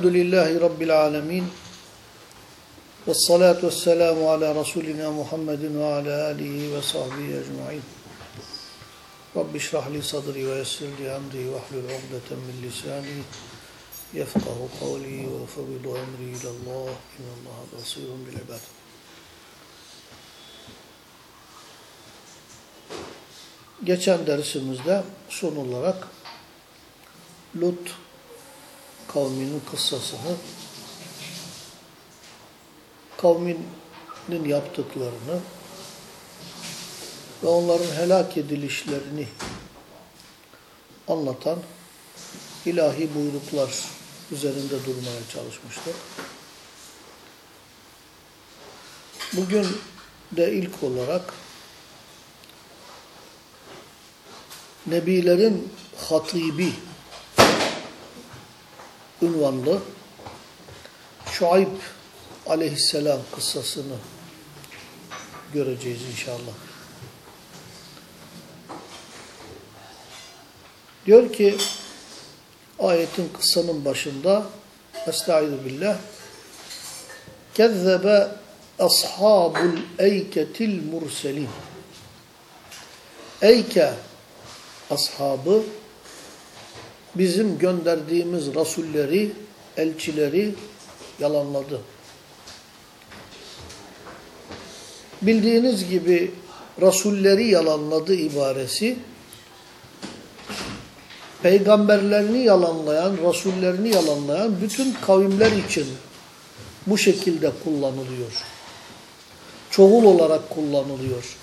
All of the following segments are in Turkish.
Elhamdülillahi Rabbil alemin. Ve salatu ve selamu ala Resulina Muhammedin ve ala alihi ve sahbihi ecma'in. Rabbi şrah li sadri ve yessir li emri ve hlul ugdeten min lisani yefkahu kavli ve fevidu emri ilallah. İnallaha basirun bil ibad. Geçen dersimizde son olarak Lut kavminin kıssasını, kavminin yaptıklarını ve onların helak edilişlerini anlatan ilahi buyruklar üzerinde durmaya çalışmıştık. Bugün de ilk olarak Nebilerin Hatibi ünvanlı Şuayb aleyhisselam kıssasını göreceğiz inşallah. Diyor ki ayetin kıssanın başında Estaizu billah Kezzebe ashabul eyketil murselin Eyke ashabı bizim gönderdiğimiz rasulleri, elçileri yalanladı. Bildiğiniz gibi rasulleri yalanladı ibaresi peygamberlerini yalanlayan, rasullerini yalanlayan bütün kavimler için bu şekilde kullanılıyor. Çoğul olarak kullanılıyor.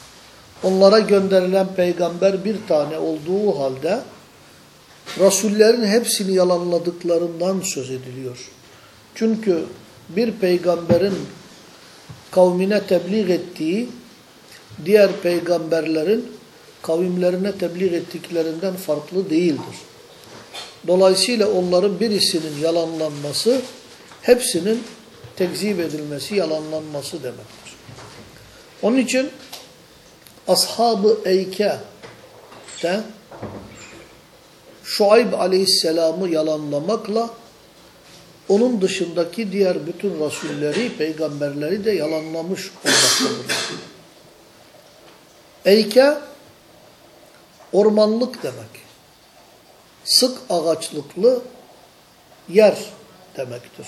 Onlara gönderilen peygamber bir tane olduğu halde Rasullerin hepsini yalanladıklarından söz ediliyor. Çünkü bir peygamberin kavmine tebliğ ettiği diğer peygamberlerin kavimlerine tebliğ ettiklerinden farklı değildir. Dolayısıyla onların birisinin yalanlanması hepsinin tekzip edilmesi, yalanlanması demektir. Onun için Ashab-ı Eyke Şuayb aleyhisselamı yalanlamakla onun dışındaki diğer bütün rasulleri, peygamberleri de yalanlamış olmaktadırlar. Eyke ormanlık demek. Sık ağaçlıklı yer demektir.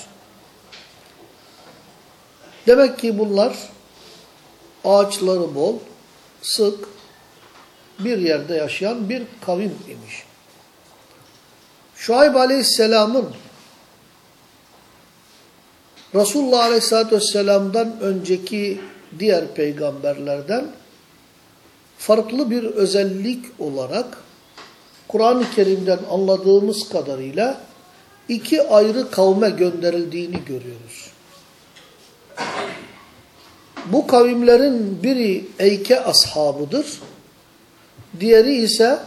Demek ki bunlar ağaçları bol, sık bir yerde yaşayan bir kavim imiş. Şuayb Aleyhisselam'ın Resulullah Aleyhisselatü Vesselam'dan önceki diğer peygamberlerden farklı bir özellik olarak Kur'an-ı Kerim'den anladığımız kadarıyla iki ayrı kavme gönderildiğini görüyoruz. Bu kavimlerin biri Eyke ashabıdır. Diğeri ise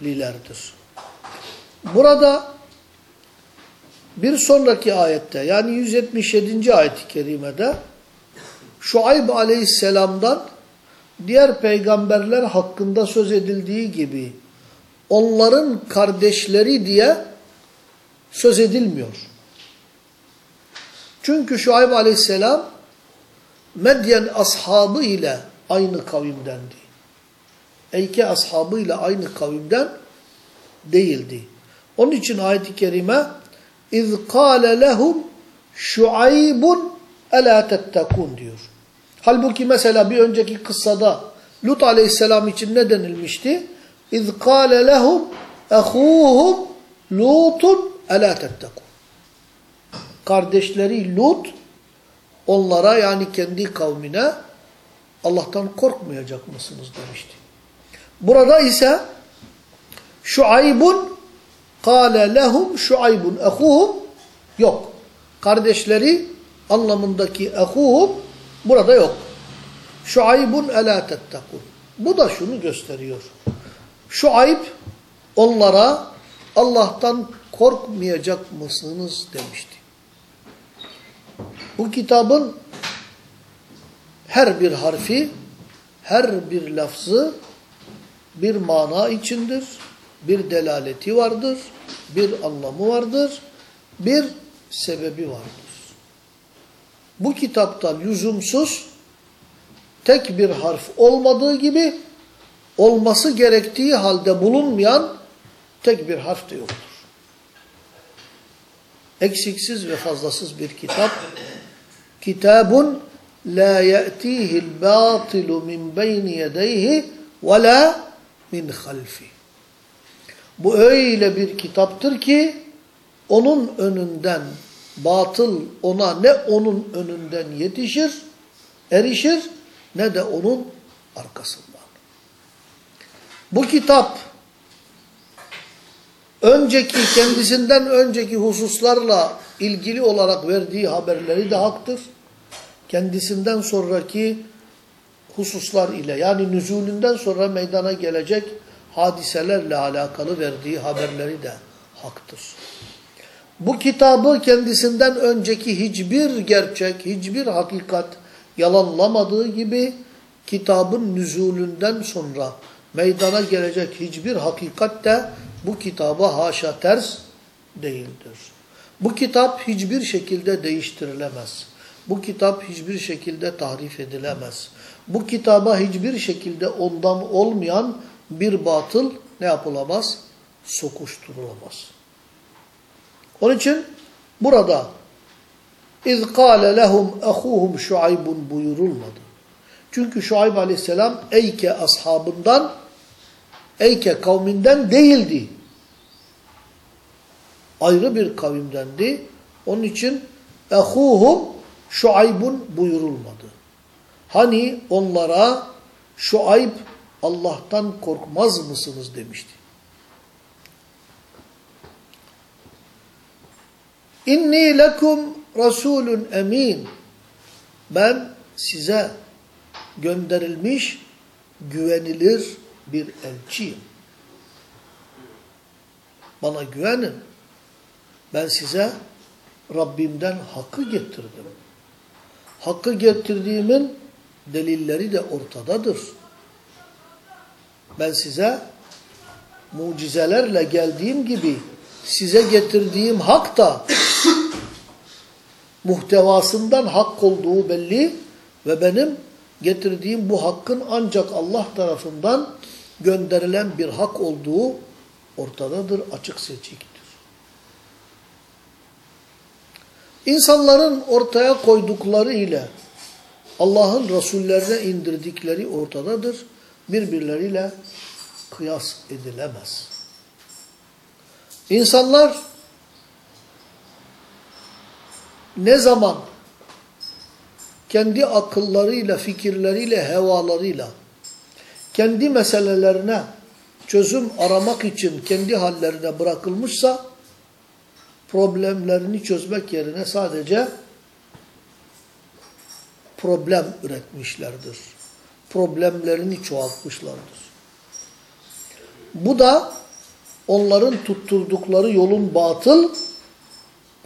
Medyenlilerdir. Burada bir sonraki ayette yani 177. ayet-i kerimede Şuayb aleyhisselamdan diğer peygamberler hakkında söz edildiği gibi onların kardeşleri diye söz edilmiyor. Çünkü Şuayb aleyhisselam Medyen ashabı ile aynı kavimdendi. Eyke ashabı ile aynı kavimden değildi. Onun için ayet-i kerime اِذْ قَالَ لَهُمْ شُعَيْبٌ اَلَا تَتَّكُونَ diyor. Halbuki mesela bir önceki kıssada Lut aleyhisselam için ne denilmişti? اِذْ قَالَ لَهُمْ اَخُوهُمْ لُوتٌ اَلَا تَتَّكُونَ kardeşleri Lut onlara yani kendi kavmine Allah'tan korkmayacak mısınız demişti. Burada ise Şuaybun kâle lehum Şuaybun ehuhum yok. Kardeşleri anlamındaki ehuhum burada yok. Şuaybun elâ tettekûn. Bu da şunu gösteriyor. Şuayb onlara Allah'tan korkmayacak mısınız demişti. Bu kitabın her bir harfi, her bir lafzı bir mana içindir, bir delaleti vardır, bir anlamı vardır, bir sebebi vardır. Bu kitapta lüzumsuz tek bir harf olmadığı gibi olması gerektiği halde bulunmayan tek bir harf de yoktur. Eksiksiz ve fazlasız bir kitap. Kitabun la ye'tihil batilu min beyni yedeyhi ve la min halfi. Bu öyle bir kitaptır ki onun önünden batıl ona ne onun önünden yetişir, erişir ne de onun arkasından. Bu kitap önceki kendisinden önceki hususlarla ilgili olarak verdiği haberleri de haktır. Kendisinden sonraki hususlar ile yani nüzulünden sonra meydana gelecek hadiselerle alakalı verdiği haberleri de haktır. Bu kitabı kendisinden önceki hiçbir gerçek, hiçbir hakikat yalanlamadığı gibi kitabın nüzulünden sonra meydana gelecek hiçbir hakikat de bu kitaba haşa ters değildir. Bu kitap hiçbir şekilde değiştirilemez. Bu kitap hiçbir şekilde tahrif edilemez Bu kitaba hiçbir şekilde ondan olmayan bir batıl ne yapılamaz? Sokuşturulamaz. Onun için burada اِذْ قَالَ لَهُمْ اَخُوهُمْ شُعَيْبٌ buyurulmadı. Çünkü Şuayb aleyhisselam Eyke ashabından, Eyke kavminden değildi. Ayrı bir kavimdendi. Onun için ehuhum Şuaybun buyurulmadı. Hani onlara Şuayb Allah'tan korkmaz mısınız demişti. İnni lekum rasulun emin. Ben size gönderilmiş güvenilir bir elçiyim. Bana güvenin. Ben size Rabbimden hakkı getirdim. Hakkı getirdiğimin delilleri de ortadadır. Ben size mucizelerle geldiğim gibi size getirdiğim hak da muhtevasından hak olduğu belli ve benim getirdiğim bu hakkın ancak Allah tarafından gönderilen bir hak olduğu ortadadır, açık seçiktir. İnsanların ortaya koydukları ile Allah'ın Resullerine indirdikleri ortadadır. Birbirleriyle kıyas edilemez. İnsanlar ne zaman kendi akıllarıyla, fikirleriyle, hevalarıyla kendi meselelerine çözüm aramak için kendi hallerine bırakılmışsa problemlerini çözmek yerine sadece problem üretmişlerdir. Problemlerini çoğaltmışlardır. Bu da onların tutturdukları yolun batıl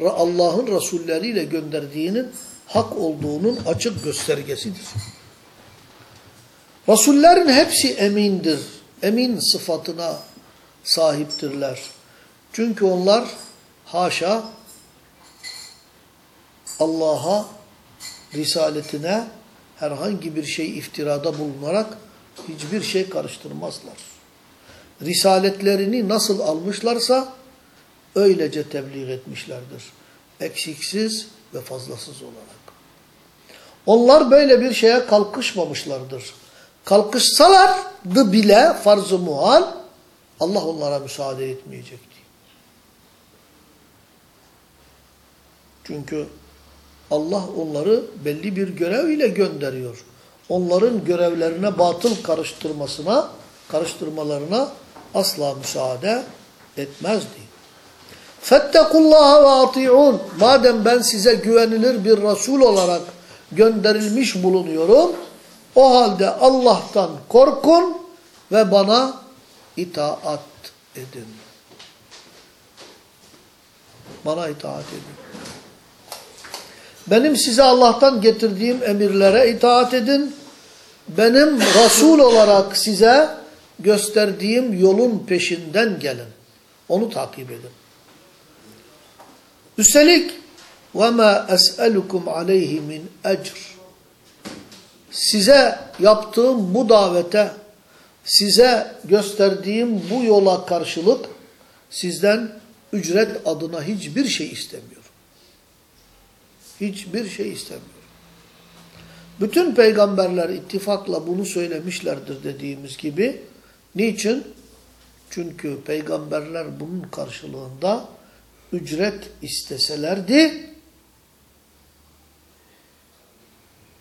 Allah'ın Resulleriyle gönderdiğinin hak olduğunun açık göstergesidir. Resullerin hepsi emindir. Emin sıfatına sahiptirler. Çünkü onlar haşa Allah'a, risaletine herhangi bir şey iftirada bulunarak hiçbir şey karıştırmazlar. Risaletlerini nasıl almışlarsa öylece tebliğ etmişlerdir. Eksiksiz ve fazlasız olarak. Onlar böyle bir şeye kalkışmamışlardır. Kalkışsalardı bile farz-ı muhal Allah onlara müsaade etmeyecekti. Çünkü Allah onları belli bir görev ile gönderiyor. Onların görevlerine batıl karıştırmasına, karıştırmalarına asla müsaade etmezdi. Fettekullaha ve ati'un. Madem ben size güvenilir bir Resul olarak gönderilmiş bulunuyorum, o halde Allah'tan korkun ve bana itaat edin. Bana itaat edin. Benim size Allah'tan getirdiğim emirlere itaat edin. Benim Resul olarak size gösterdiğim yolun peşinden gelin. Onu takip edin. Üstelik وَمَا أَسْأَلُكُمْ عَلَيْهِ مِنْ اَجْرٍ Size yaptığım bu davete, size gösterdiğim bu yola karşılık sizden ücret adına hiçbir şey istemiyorum. Hiçbir şey istemiyorum. Bütün peygamberler ittifakla bunu söylemişlerdir dediğimiz gibi. Niçin? Çünkü peygamberler bunun karşılığında ücret isteselerdi,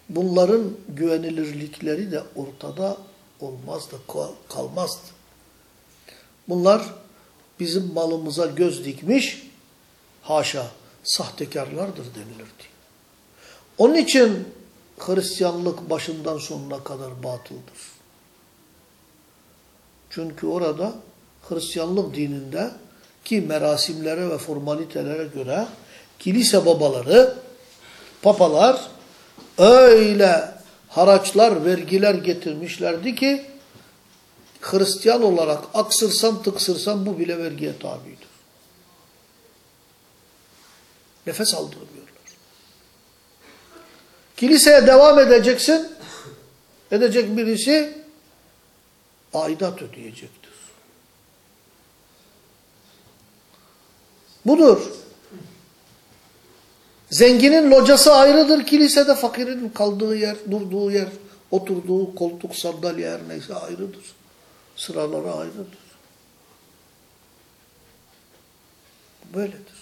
bunların güvenilirlikleri de ortada olmazdı, kalmazdı. Bunlar bizim malımıza göz dikmiş, haşa, sahtekarlardır denilirdi. Onun için Hristiyanlık başından sonuna kadar batıldır. Çünkü orada Hristiyanlık dininde ki merasimlere ve formalitelere göre kilise babaları, papalar öyle haraçlar, vergiler getirmişlerdi ki Hristiyan olarak aksırsan tıksırsan bu bile vergiye tabidir. Nefes aldırmıyorlar. Kiliseye devam edeceksin, edecek birisi aidat ödeyecektir. Budur. Zenginin locası ayrıdır, kilisede fakirin kaldığı yer, durduğu yer, oturduğu koltuk, sandalye her neyse ayrıdır. Sıraları ayrıdır. Böyledir.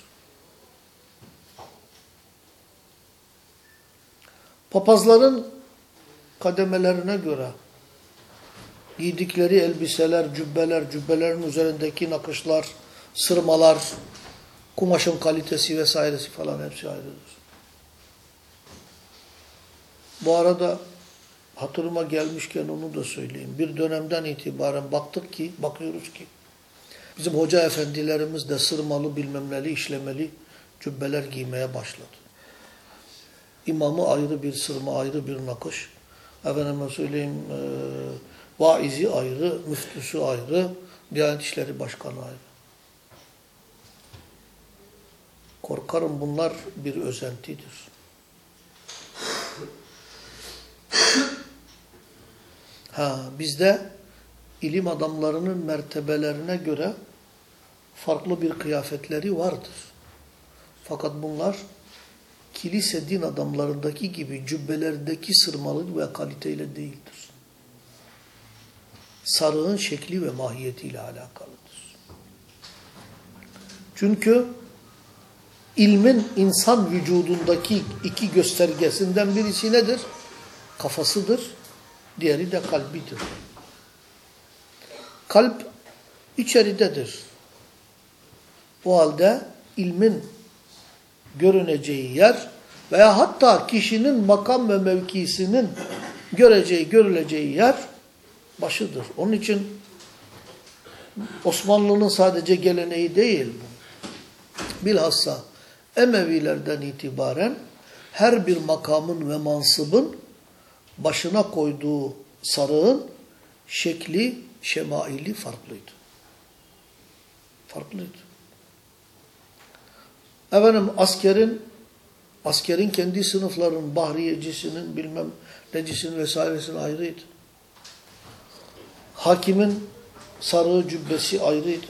Papazların kademelerine göre giydikleri elbiseler, cübbeler, cübbelerin üzerindeki nakışlar, sırmalar, kumaşın kalitesi vesairesi falan hepsi ayrıdır. Bu arada hatırıma gelmişken onu da söyleyeyim. Bir dönemden itibaren baktık ki, bakıyoruz ki bizim hoca efendilerimiz de sırmalı bilmem neli işlemeli cübbeler giymeye başladı. İmamı ayrı bir sırma, ayrı bir nakış. Efendime söyleyeyim, e, vaizi ayrı, müftüsü ayrı, Diyanet İşleri Başkanı ayrı. Korkarım bunlar bir özentidir. Ha, bizde ilim adamlarının mertebelerine göre farklı bir kıyafetleri vardır. Fakat bunlar kilise din adamlarındaki gibi cübbelerdeki sırmalı ve kaliteyle değildir. Sarığın şekli ve mahiyetiyle alakalıdır. Çünkü ilmin insan vücudundaki iki göstergesinden birisi nedir? Kafasıdır, diğeri de kalbidir. Kalp içeridedir. O halde ilmin görüneceği yer veya hatta kişinin makam ve mevkisinin göreceği, görüleceği yer başıdır. Onun için Osmanlı'nın sadece geleneği değil bu. Bilhassa Emevilerden itibaren her bir makamın ve mansıbın başına koyduğu sarığın şekli, şemaili farklıydı. Farklıydı. Efendim askerin askerin kendi sınıfların bahriyecisinin bilmem necisinin vesairesinin ayrıydı. Hakimin sarığı cübbesi ayrıydı.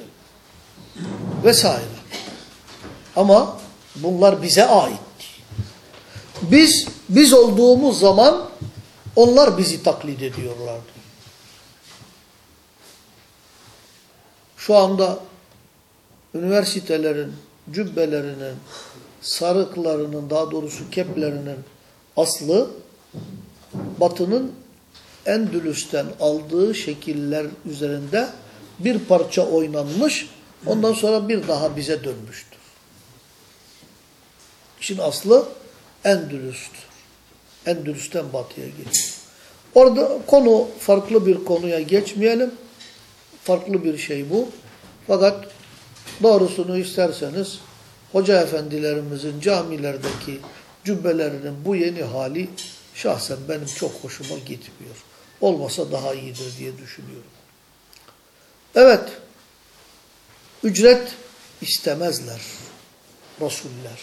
Vesaire. Ama bunlar bize aitti. Biz, biz olduğumuz zaman onlar bizi taklit ediyorlardı. Şu anda üniversitelerin cübbelerinin, sarıklarının daha doğrusu keplerinin aslı batının Endülüs'ten aldığı şekiller üzerinde bir parça oynanmış, ondan sonra bir daha bize dönmüştür. İşin aslı Endülüs'tür. Endülüs'ten batıya geçiyor. Orada konu farklı bir konuya geçmeyelim. Farklı bir şey bu. Fakat Doğrusunu isterseniz hoca efendilerimizin camilerdeki cübbelerinin bu yeni hali şahsen benim çok hoşuma gitmiyor. Olmasa daha iyidir diye düşünüyorum. Evet, ücret istemezler Resuller.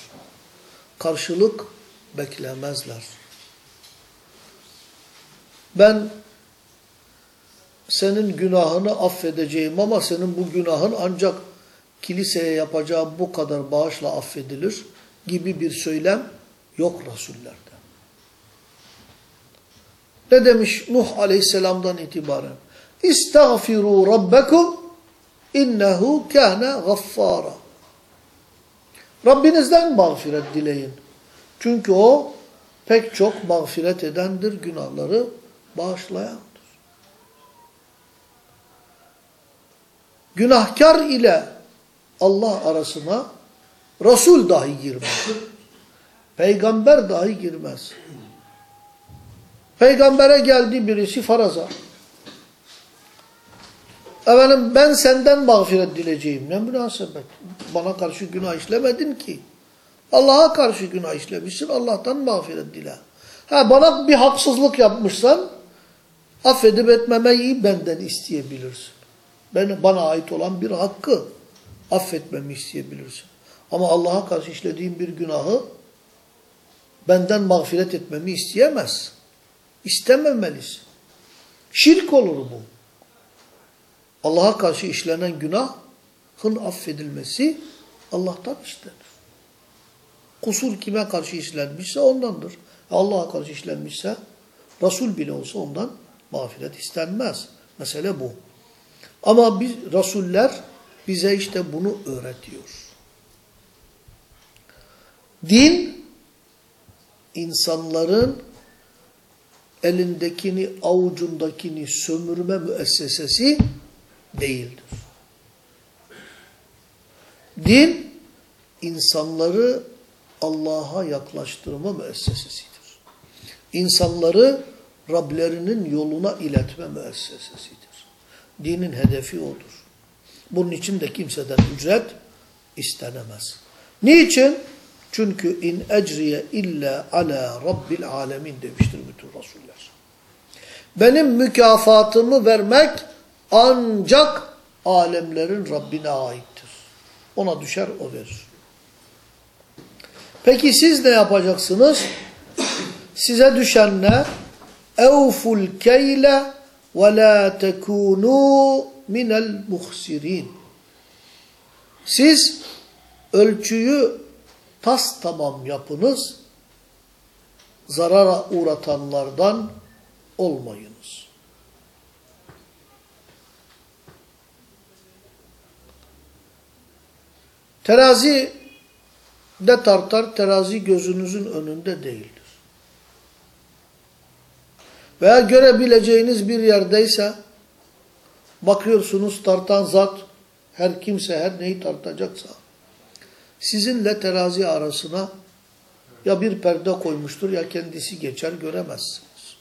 Karşılık beklemezler. Ben senin günahını affedeceğim ama senin bu günahın ancak kiliseye yapacağı bu kadar bağışla affedilir gibi bir söylem yok Resullerde. Ne demiş Nuh aleyhisselamdan itibaren? İstağfiru rabbekum innehu kâne gaffara. Rabbinizden mağfiret dileyin. Çünkü o pek çok mağfiret edendir, günahları bağışlayandır. Günahkar ile Allah arasına Resul dahi girmez. Peygamber dahi girmez. Peygambere geldi birisi faraza. Efendim ben senden mağfiret dileyeceğim. Ne münasebet. Bana karşı günah işlemedin ki. Allah'a karşı günah işlemişsin. Allah'tan mağfiret dile. Ha bana bir haksızlık yapmışsan affedip etmemeyi benden isteyebilirsin. Ben, bana ait olan bir hakkı affetmemi isteyebilirsin. Ama Allah'a karşı işlediğim bir günahı benden mağfiret etmemi isteyemez. İstememelisin. Şirk olur bu. Allah'a karşı işlenen günahın affedilmesi Allah'tan istenir. Kusur kime karşı işlenmişse ondandır. Allah'a karşı işlenmişse Resul bile olsa ondan mağfiret istenmez. Mesele bu. Ama biz Resuller bize işte bunu öğretiyor. Din insanların elindekini, avucundakini sömürme müessesesi değildir. Din, insanları Allah'a yaklaştırma müessesesidir. İnsanları Rablerinin yoluna iletme müessesesidir. Dinin hedefi odur. Bunun için de kimseden ücret istenemez. Niçin? Çünkü in ecriye illa ala rabbil alemin demiştir bütün rasuller. Benim mükafatımı vermek ancak alemlerin Rabbine aittir. Ona düşer o verir. Peki siz ne yapacaksınız? Size düşen ne? Evful keyle ve la tekunu minel muhsirin. Siz ölçüyü tas tamam yapınız, zarara uğratanlardan olmayınız. Terazi de tartar, terazi gözünüzün önünde değildir. Veya görebileceğiniz bir yerdeyse, bakıyorsunuz tartan zat, her kimse her neyi tartacaksa, sizinle terazi arasına ya bir perde koymuştur ya kendisi geçer göremezsiniz.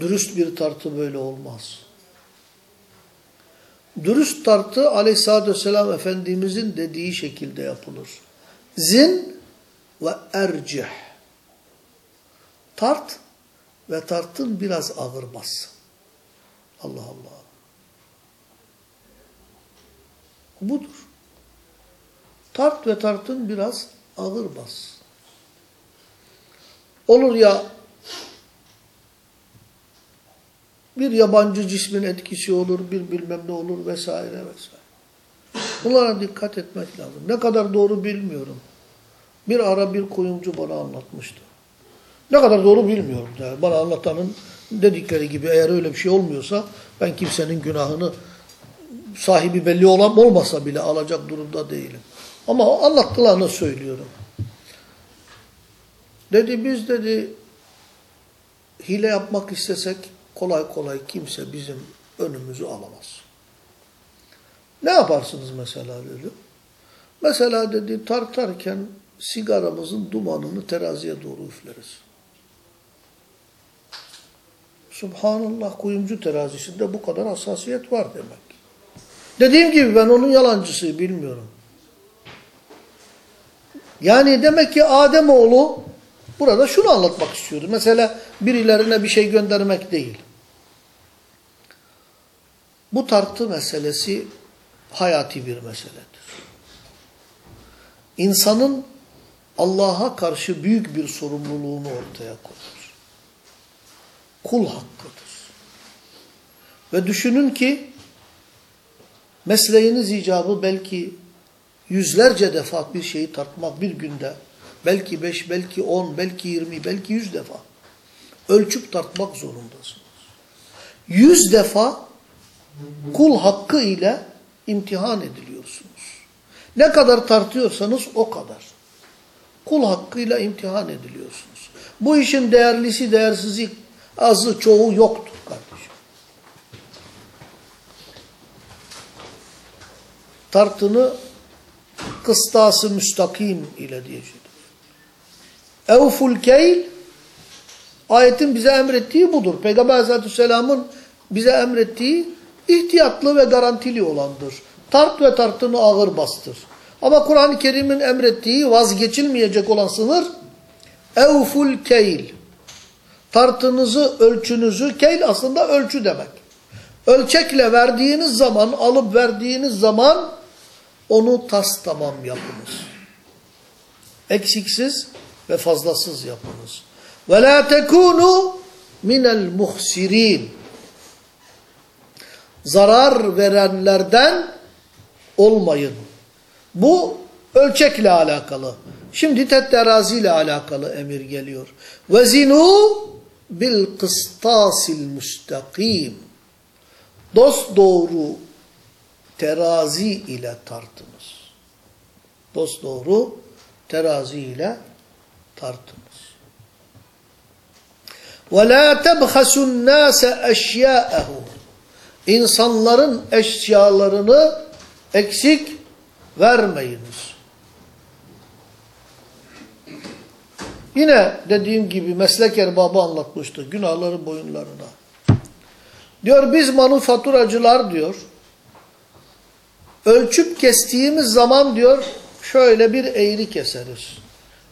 Dürüst bir tartı böyle olmaz. Dürüst tartı aleyhissalatü vesselam Efendimizin dediği şekilde yapılır. Zin ve ercih. Tart ve tartın biraz ağır bas. Allah Allah. Budur. Tart ve tartın biraz ağır bas. Olur ya bir yabancı cismin etkisi olur, bir bilmem ne olur vesaire vesaire. Bunlara dikkat etmek lazım. Ne kadar doğru bilmiyorum. Bir ara bir kuyumcu bana anlatmıştı. Ne kadar doğru bilmiyorum. Yani bana anlatanın dedikleri gibi eğer öyle bir şey olmuyorsa ben kimsenin günahını sahibi belli olan olmasa bile alacak durumda değilim. Ama anlattılarını söylüyorum. Dedi biz dedi hile yapmak istesek kolay kolay kimse bizim önümüzü alamaz. Ne yaparsınız mesela dedi. Mesela dedi tartarken sigaramızın dumanını teraziye doğru üfleriz. Subhanallah kuyumcu terazisinde bu kadar hassasiyet var demek. Dediğim gibi ben onun yalancısı bilmiyorum. Yani demek ki Ademoğlu burada şunu anlatmak istiyordu. Mesela birilerine bir şey göndermek değil. Bu tartı meselesi hayati bir meseledir. İnsanın Allah'a karşı büyük bir sorumluluğunu ortaya koyar. Kul hakkıdır. Ve düşünün ki mesleğiniz icabı belki yüzlerce defa bir şeyi tartmak bir günde belki beş, belki on, belki yirmi, belki yüz defa ölçüp tartmak zorundasınız. Yüz defa kul hakkı ile imtihan ediliyorsunuz. Ne kadar tartıyorsanız o kadar. Kul hakkıyla imtihan ediliyorsunuz. Bu işin değerlisi, değersizi, azı, çoğu yoktur kardeşim. Tartını kıstası müstakim ile diyeceğiz. Evful keyl ayetin bize emrettiği budur. Peygamber aleyhissalatü bize emrettiği ihtiyatlı ve garantili olandır. Tart ve tartını ağır bastır. Ama Kur'an-ı Kerim'in emrettiği vazgeçilmeyecek olan sınır evful keyl. Tartınızı, ölçünüzü, keyl aslında ölçü demek. Ölçekle verdiğiniz zaman, alıp verdiğiniz zaman onu tas tamam yapınız. Eksiksiz ve fazlasız yapınız. Ve la tekunu minel muhsirin. Zarar verenlerden olmayın. Bu ölçekle alakalı. Şimdi tet teraziyle alakalı emir geliyor. Ve zinu bil kıstasil müstakim dost doğru terazi ile tartınız. Dost doğru terazi ile tartınız. Ve la tebhasun nase eşyaehum İnsanların eşyalarını eksik vermeyiniz. Yine dediğim gibi meslek erbabı anlatmıştı günahları boyunlarına. Diyor biz manufaturacılar diyor. Ölçüp kestiğimiz zaman diyor şöyle bir eğri keseriz.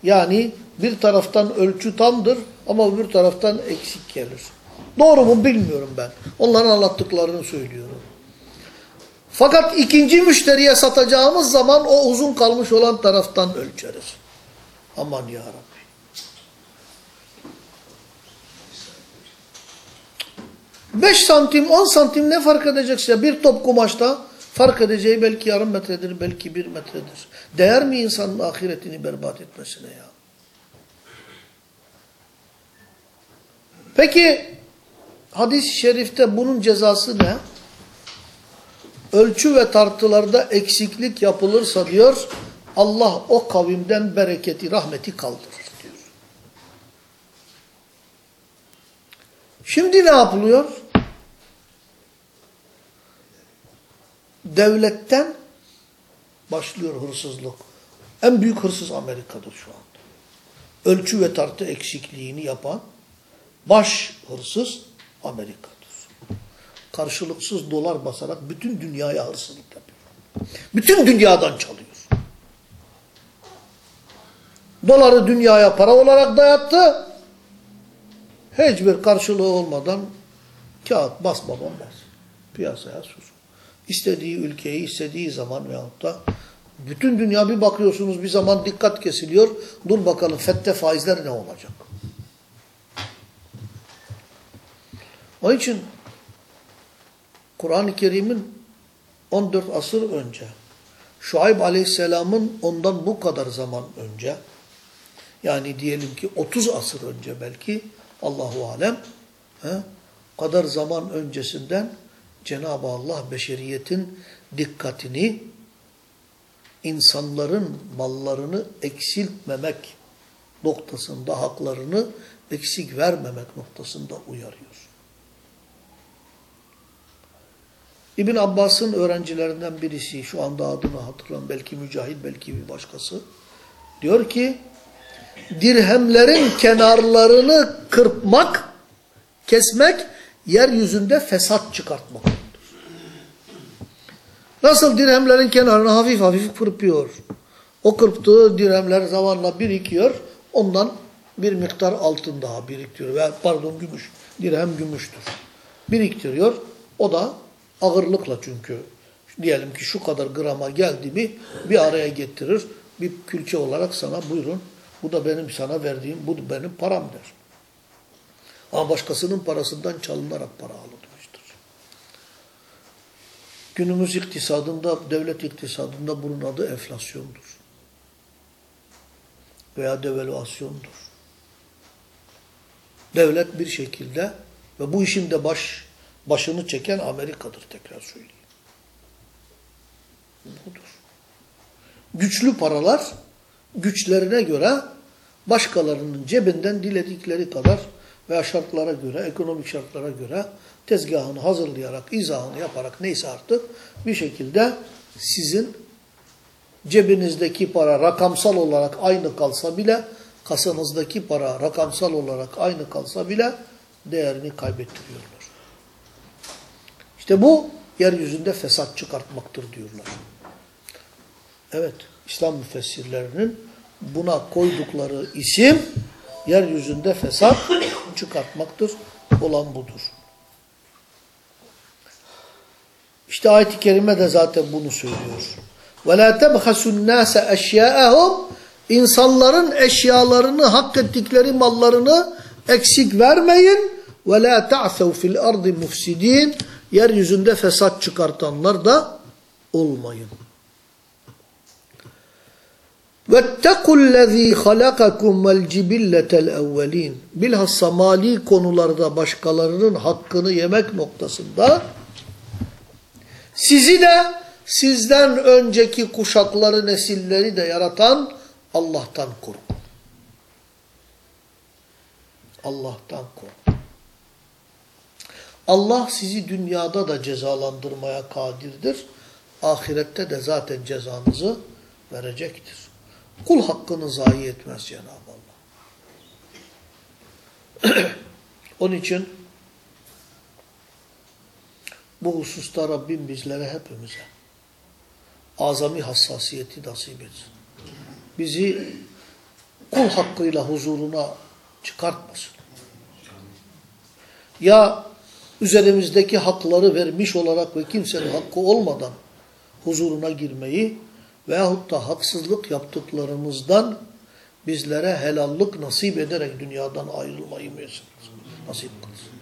Yani bir taraftan ölçü tamdır ama öbür taraftan eksik gelir. Doğru mu bilmiyorum ben. Onların anlattıklarını söylüyorum. Fakat ikinci müşteriye satacağımız zaman o uzun kalmış olan taraftan ölçeriz. Aman yarabbim. 5 santim 10 santim ne fark edecekse bir top kumaşta fark edeceği belki yarım metredir belki bir metredir. Değer mi insanın ahiretini berbat etmesine ya? Peki hadis-i şerifte bunun cezası ne? Ölçü ve tartılarda eksiklik yapılırsa diyor Allah o kavimden bereketi, rahmeti kaldırır diyor. Şimdi ne yapılıyor? Devletten başlıyor hırsızlık. En büyük hırsız Amerika'dır şu anda. Ölçü ve tartı eksikliğini yapan baş hırsız Amerika'dır. Karşılıksız dolar basarak bütün dünyaya hırsızlık yapıyor. Bütün dünyadan çalıyor. Doları dünyaya para olarak dayattı. Hiçbir karşılığı olmadan kağıt bas babam. Piyasaya sus. İstediği ülkeyi istediği zaman veyahut da bütün dünya bir bakıyorsunuz bir zaman dikkat kesiliyor. Dur bakalım fette faizler ne olacak? Onun için Kur'an-ı Kerim'in 14 asır önce, Şuayb Aleyhisselam'ın ondan bu kadar zaman önce, yani diyelim ki 30 asır önce belki, Allahu Alem, he, kadar zaman öncesinden Cenab-ı Allah beşeriyetin dikkatini, insanların mallarını eksiltmemek noktasında, haklarını eksik vermemek noktasında uyarıyor. İbn Abbas'ın öğrencilerinden birisi, şu anda adını hatırlamıyorum, belki Mücahit, belki bir başkası, diyor ki, dirhemlerin kenarlarını kırpmak, kesmek, yeryüzünde fesat çıkartmaktır. Nasıl dirhemlerin kenarını hafif hafif kırpıyor. O kırptığı dirhemler zamanla birikiyor, ondan bir miktar altın daha biriktiriyor. Veya pardon gümüş, dirhem gümüştür. Biriktiriyor, o da Ağırlıkla çünkü. Diyelim ki şu kadar grama geldi mi bir araya getirir. Bir külçe olarak sana buyurun bu da benim sana verdiğim, bu da benim param der. Ama başkasının parasından çalınarak para alınmıştır. Günümüz iktisadında, devlet iktisadında bunun adı enflasyondur. Veya devalüasyondur. Devlet bir şekilde ve bu işin de baş başını çeken Amerika'dır tekrar söyleyeyim. Budur. Güçlü paralar güçlerine göre başkalarının cebinden diledikleri kadar veya şartlara göre, ekonomik şartlara göre tezgahını hazırlayarak, izahını yaparak neyse artık bir şekilde sizin cebinizdeki para rakamsal olarak aynı kalsa bile, kasanızdaki para rakamsal olarak aynı kalsa bile değerini kaybettiriyorlar. İşte bu yeryüzünde fesat çıkartmaktır diyorlar. Evet, İslam müfessirlerinin buna koydukları isim yeryüzünde fesat çıkartmaktır. Olan budur. İşte ayet-i kerime de zaten bunu söylüyor. وَلَا تَبْخَسُ النَّاسَ اَشْيَاءَهُمْ İnsanların eşyalarını, hak ettikleri mallarını eksik vermeyin. وَلَا تَعْثَوْ فِي الْأَرْضِ مُفْسِد۪ينَ Yeryüzünde fesat çıkartanlar da olmayın. وَاتَّقُوا الَّذ۪ي خَلَقَكُمْ وَالْجِبِلَّةَ الْاَوَّل۪ينَ Bilhassa mali konularda başkalarının hakkını yemek noktasında sizi de sizden önceki kuşakları, nesilleri de yaratan Allah'tan korkun. Allah'tan korkun. Allah sizi dünyada da cezalandırmaya kadirdir. Ahirette de zaten cezanızı verecektir. Kul hakkını zayi etmez Cenab-ı Allah. Onun için bu hususta Rabbim bizlere hepimize azami hassasiyeti nasip etsin. Bizi kul hakkıyla huzuruna çıkartmasın. Ya üzerimizdeki hakları vermiş olarak ve kimsenin hakkı olmadan huzuruna girmeyi veyahut da haksızlık yaptıklarımızdan bizlere helallik nasip ederek dünyadan ayrılmayı nasip kılsın.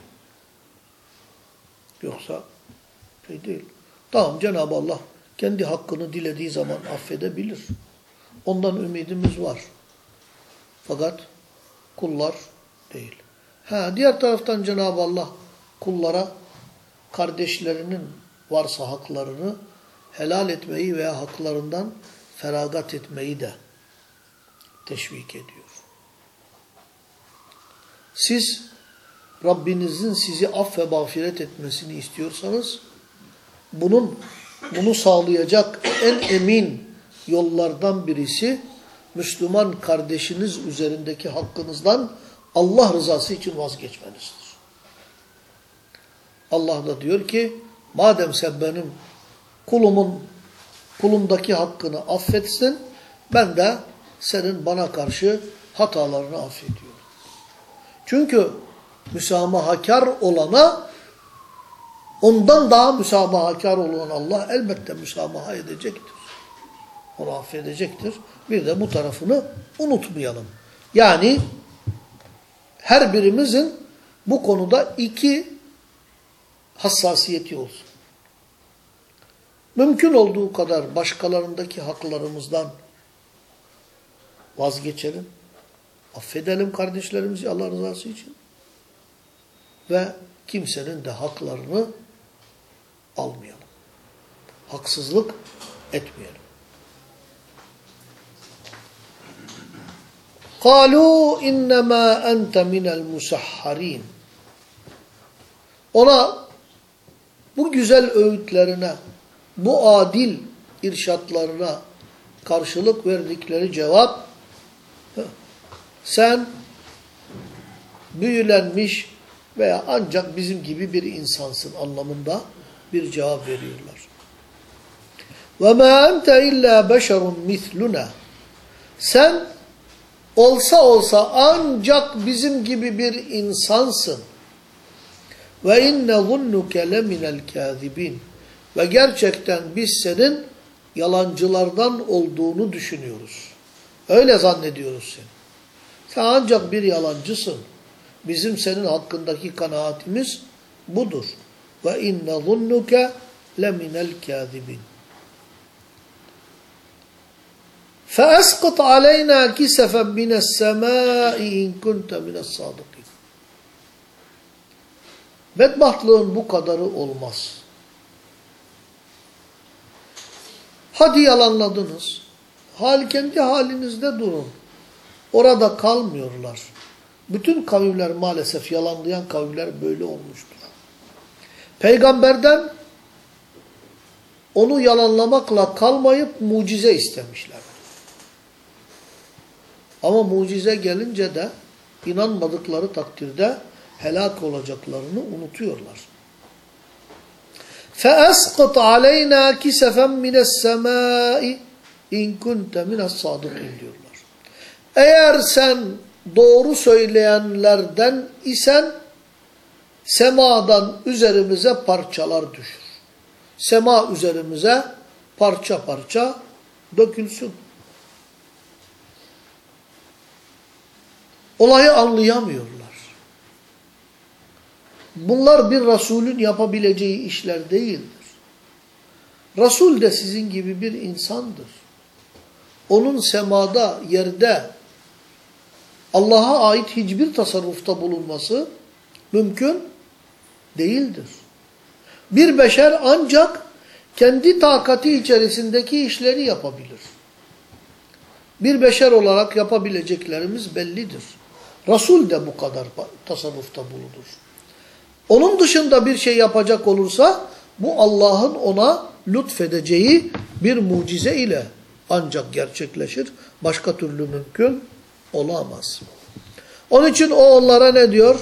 Yoksa şey değil. Tamam Cenab-ı Allah kendi hakkını dilediği zaman affedebilir. Ondan ümidimiz var. Fakat kullar değil. Ha, diğer taraftan Cenab-ı Allah kullara kardeşlerinin varsa haklarını helal etmeyi veya haklarından feragat etmeyi de teşvik ediyor. Siz Rabbinizin sizi aff ve mağfiret etmesini istiyorsanız bunun bunu sağlayacak en emin yollardan birisi Müslüman kardeşiniz üzerindeki hakkınızdan Allah rızası için vazgeçmenizdir. Allah da diyor ki madem sen benim kulumun kulumdaki hakkını affetsin ben de senin bana karşı hatalarını affediyorum. Çünkü müsamahakar olana ondan daha müsamahakar olan Allah elbette müsamaha edecektir. Onu affedecektir. Bir de bu tarafını unutmayalım. Yani her birimizin bu konuda iki hassasiyeti olsun Mümkün olduğu kadar başkalarındaki haklarımızdan vazgeçelim. Affedelim kardeşlerimizi Allah rızası için. Ve kimsenin de haklarını almayalım. Haksızlık etmeyelim. قَالُوا اِنَّمَا اَنْتَ مِنَ الْمُسَحَّرِينَ Ona bu güzel öğütlerine, bu adil irşatlarına karşılık verdikleri cevap sen büyülenmiş veya ancak bizim gibi bir insansın anlamında bir cevap veriyorlar. Ve ma ente illa beşerun misluna. Sen olsa olsa ancak bizim gibi bir insansın. Ve inne zunnuke leminel kâzibin. Ve gerçekten biz senin yalancılardan olduğunu düşünüyoruz. Öyle zannediyoruz seni. Sen ancak bir yalancısın. Bizim senin hakkındaki kanaatimiz budur. Ve inne zunnuke leminel kâzibin. فَأَسْقِطْ عَلَيْنَا كِسَفًا مِنَ السَّمَاءِ اِنْ كُنْتَ مِنَ الصَّادِقِينَ Bedbahtlığın bu kadarı olmaz. Hadi yalanladınız. Hal kendi halinizde durun. Orada kalmıyorlar. Bütün kavimler maalesef yalanlayan kavimler böyle olmuştur. Peygamberden onu yalanlamakla kalmayıp mucize istemişler. Ama mucize gelince de inanmadıkları takdirde helak olacaklarını unutuyorlar. فَأَسْقِطْ عَلَيْنَا كِسَفًا مِنَ السَّمَاءِ اِنْ كُنْتَ مِنَ الصَّادِقِينَ diyorlar. Eğer sen doğru söyleyenlerden isen semadan üzerimize parçalar düşür. Sema üzerimize parça parça dökülsün. Olayı anlayamıyorlar. Bunlar bir Resulün yapabileceği işler değildir. Resul de sizin gibi bir insandır. Onun semada, yerde Allah'a ait hiçbir tasarrufta bulunması mümkün değildir. Bir beşer ancak kendi takati içerisindeki işleri yapabilir. Bir beşer olarak yapabileceklerimiz bellidir. Resul de bu kadar tasarrufta bulunur. Onun dışında bir şey yapacak olursa bu Allah'ın ona lütfedeceği bir mucize ile ancak gerçekleşir. Başka türlü mümkün olamaz. Onun için o onlara ne diyor?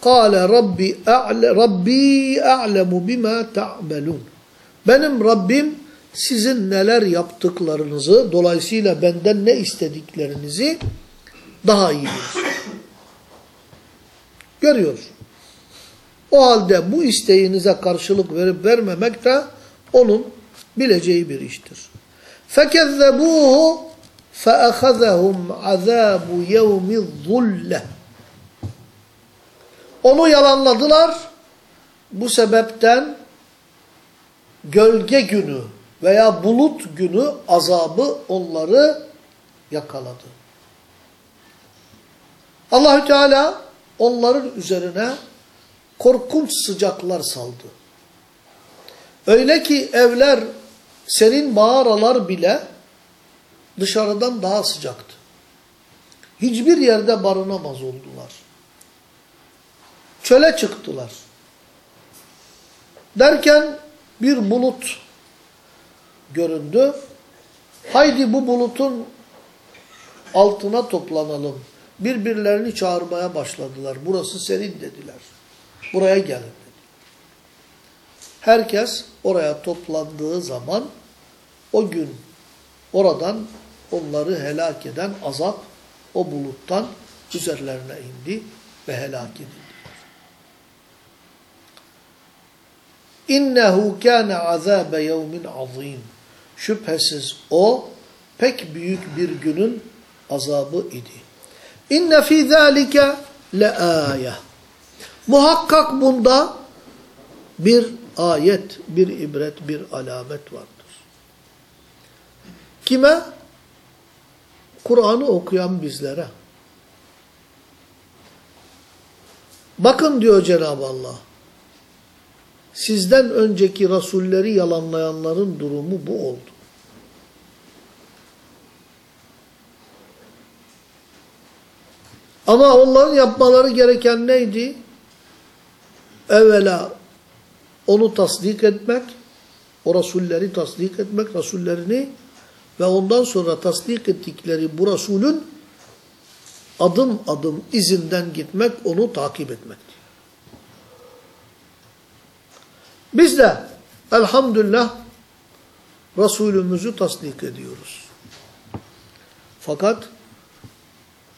Kale Rabbi a'le Rabbi a'lemu bima ta'melun. Benim Rabbim sizin neler yaptıklarınızı, dolayısıyla benden ne istediklerinizi daha iyi bilir. Görüyor. O halde bu isteğinize karşılık verip vermemek de onun bileceği bir iştir. فَكَذَّبُوهُ فَأَخَذَهُمْ عَذَابُ يَوْمِ الظُّلَّةِ Onu yalanladılar. Bu sebepten gölge günü veya bulut günü azabı onları yakaladı. Allahü Teala onların üzerine korkunç sıcaklar saldı. Öyle ki evler, serin mağaralar bile dışarıdan daha sıcaktı. Hiçbir yerde barınamaz oldular. Çöle çıktılar. Derken bir bulut göründü. Haydi bu bulutun altına toplanalım. Birbirlerini çağırmaya başladılar. Burası senin dediler. Buraya gelin. Herkes oraya toplandığı zaman o gün oradan onları helak eden azap o buluttan üzerlerine indi ve helak edildiler. İnnehu kâne azâbe yevmin azîm. Şüphesiz o pek büyük bir günün azabı idi. İnne fî zâlike leâye. Muhakkak bunda bir ayet, bir ibret, bir alamet vardır. Kime? Kur'an'ı okuyan bizlere. Bakın diyor Cenab-ı Allah. Sizden önceki rasulleri yalanlayanların durumu bu oldu. Ama onların yapmaları gereken neydi? Evvela onu tasdik etmek, o rasulleri tasdik etmek, rasullerini ve ondan sonra tasdik ettikleri bu rasulün adım adım izinden gitmek, onu takip etmektir. Biz de elhamdülillah Resulümüzü tasdik ediyoruz. Fakat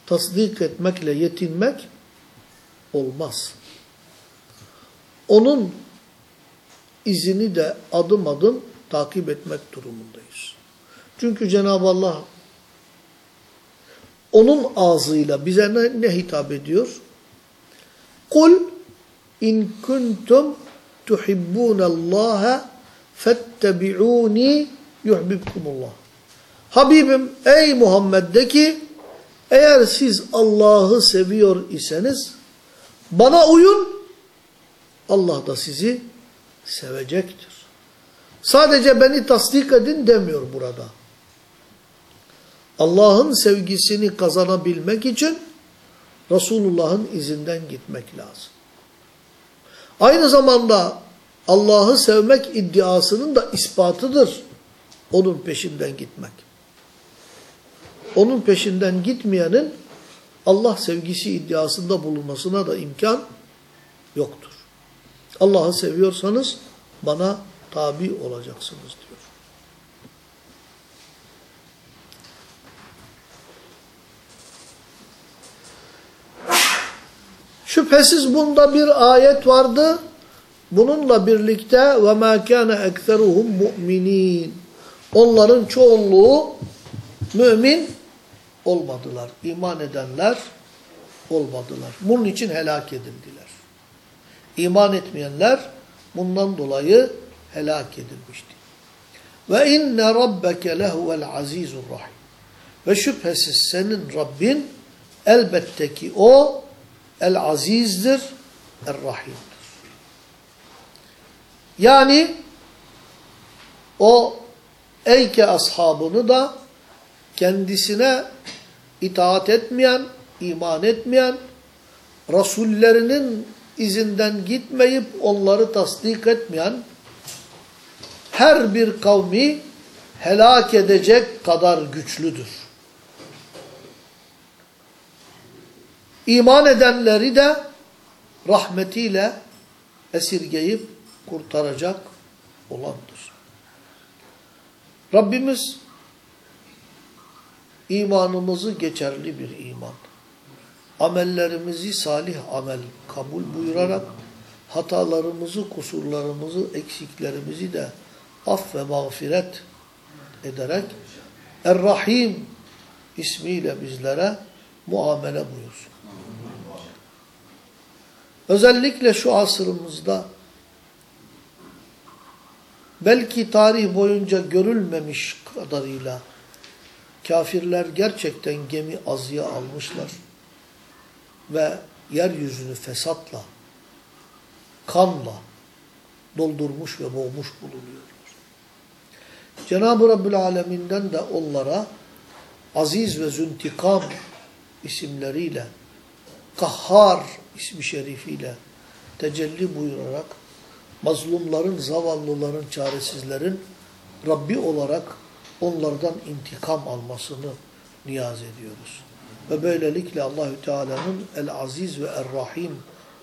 tasdik etmekle yetinmek olmaz. Onun izini de adım adım takip etmek durumundayız. Çünkü Cenab-ı Allah onun ağzıyla bize ne, ne hitap ediyor? Kul in kuntum tuhibbunallaha fettebi'uni yuhbibkumullah. Habibim ey Muhammed de ki eğer siz Allah'ı seviyor iseniz bana uyun Allah da sizi sevecektir. Sadece beni tasdik edin demiyor burada. Allah'ın sevgisini kazanabilmek için Resulullah'ın izinden gitmek lazım. Aynı zamanda Allah'ı sevmek iddiasının da ispatıdır. Onun peşinden gitmek. Onun peşinden gitmeyenin Allah sevgisi iddiasında bulunmasına da imkan yoktur. Allah'ı seviyorsanız bana tabi olacaksınız diyor. Şüphesiz bunda bir ayet vardı. Bununla birlikte ve ma kana ekseruhum mu'minin. Onların çoğunluğu mümin olmadılar. İman edenler olmadılar. Bunun için helak edildiler. İman etmeyenler bundan dolayı helak edilmişti. Ve inne rabbeke lehuvel azizur rahim. Ve şüphesiz senin Rabbin elbette ki o el azizdir, el rahimdir. Yani o Eyke ashabını da kendisine itaat etmeyen, iman etmeyen, Rasullerinin izinden gitmeyip onları tasdik etmeyen her bir kavmi helak edecek kadar güçlüdür. İman edenleri de rahmetiyle esirgeyip kurtaracak olandır. Rabbimiz imanımızı geçerli bir iman, amellerimizi salih amel kabul buyurarak, hatalarımızı, kusurlarımızı, eksiklerimizi de af ve mağfiret ederek, Er-Rahim ismiyle bizlere muamele buyursun. Özellikle şu asrımızda belki tarih boyunca görülmemiş kadarıyla kafirler gerçekten gemi azıya almışlar ve yeryüzünü fesatla, kanla doldurmuş ve boğmuş bulunuyorlar. Cenab-ı Rabbül Alemin'den de onlara Aziz ve Züntikam isimleriyle, Kahhar ismi şerifiyle tecelli buyurarak mazlumların, zavallıların, çaresizlerin Rabbi olarak onlardan intikam almasını niyaz ediyoruz. Ve böylelikle Allahü Teala'nın El-Aziz ve Er-Rahim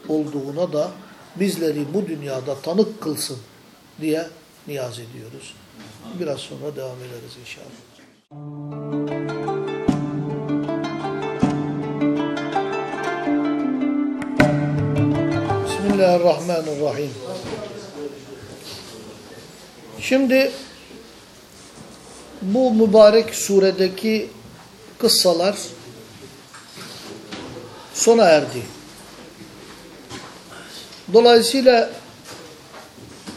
olduğuna da bizleri bu dünyada tanık kılsın diye niyaz ediyoruz. Biraz sonra devam ederiz inşallah. Bismillahirrahmanirrahim. Şimdi bu mübarek suredeki kıssalar sona erdi. Dolayısıyla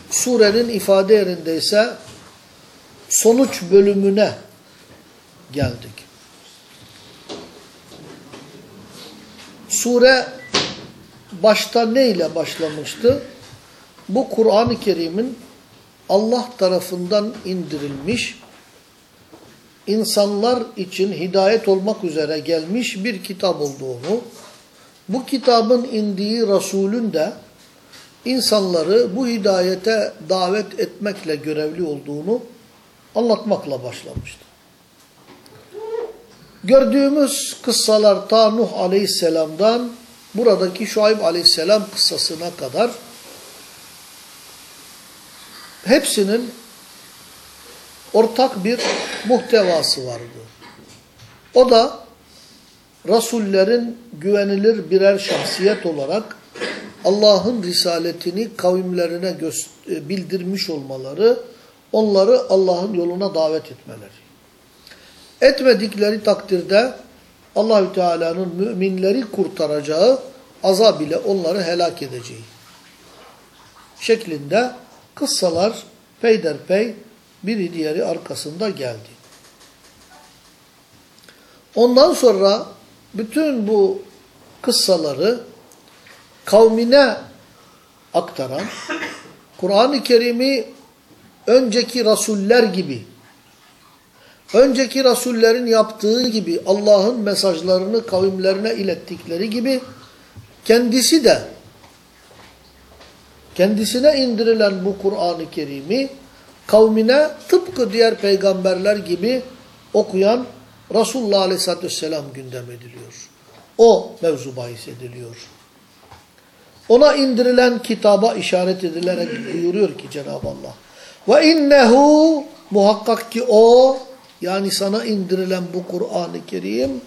surenin ifade yerindeyse sonuç bölümüne geldik. Sure başta ne ile başlamıştı? Bu Kur'an-ı Kerim'in Allah tarafından indirilmiş, insanlar için hidayet olmak üzere gelmiş bir kitap olduğunu, bu kitabın indiği Resulün de insanları bu hidayete davet etmekle görevli olduğunu anlatmakla başlamıştı. Gördüğümüz kıssalar ta Nuh Aleyhisselam'dan buradaki Şuayb Aleyhisselam kıssasına kadar hepsinin ortak bir muhtevası vardı. O da Rasullerin güvenilir birer şahsiyet olarak Allah'ın risaletini kavimlerine e, bildirmiş olmaları, onları Allah'ın yoluna davet etmeleri. Etmedikleri takdirde Allahü Teala'nın müminleri kurtaracağı azab ile onları helak edeceği şeklinde kıssalar peyderpey biri diğeri arkasında geldi. Ondan sonra bütün bu kıssaları kavmine aktaran, Kur'an-ı Kerim'i önceki rasuller gibi, önceki rasullerin yaptığı gibi Allah'ın mesajlarını kavimlerine ilettikleri gibi kendisi de kendisine indirilen bu Kur'an-ı Kerim'i kavmine tıpkı diğer peygamberler gibi okuyan Resulullah Aleyhisselatü Vesselam gündem ediliyor. O mevzu bahis ediliyor. Ona indirilen kitaba işaret edilerek buyuruyor ki Cenab-ı Allah. Ve innehu muhakkak ki o yani sana indirilen bu Kur'an-ı Kerim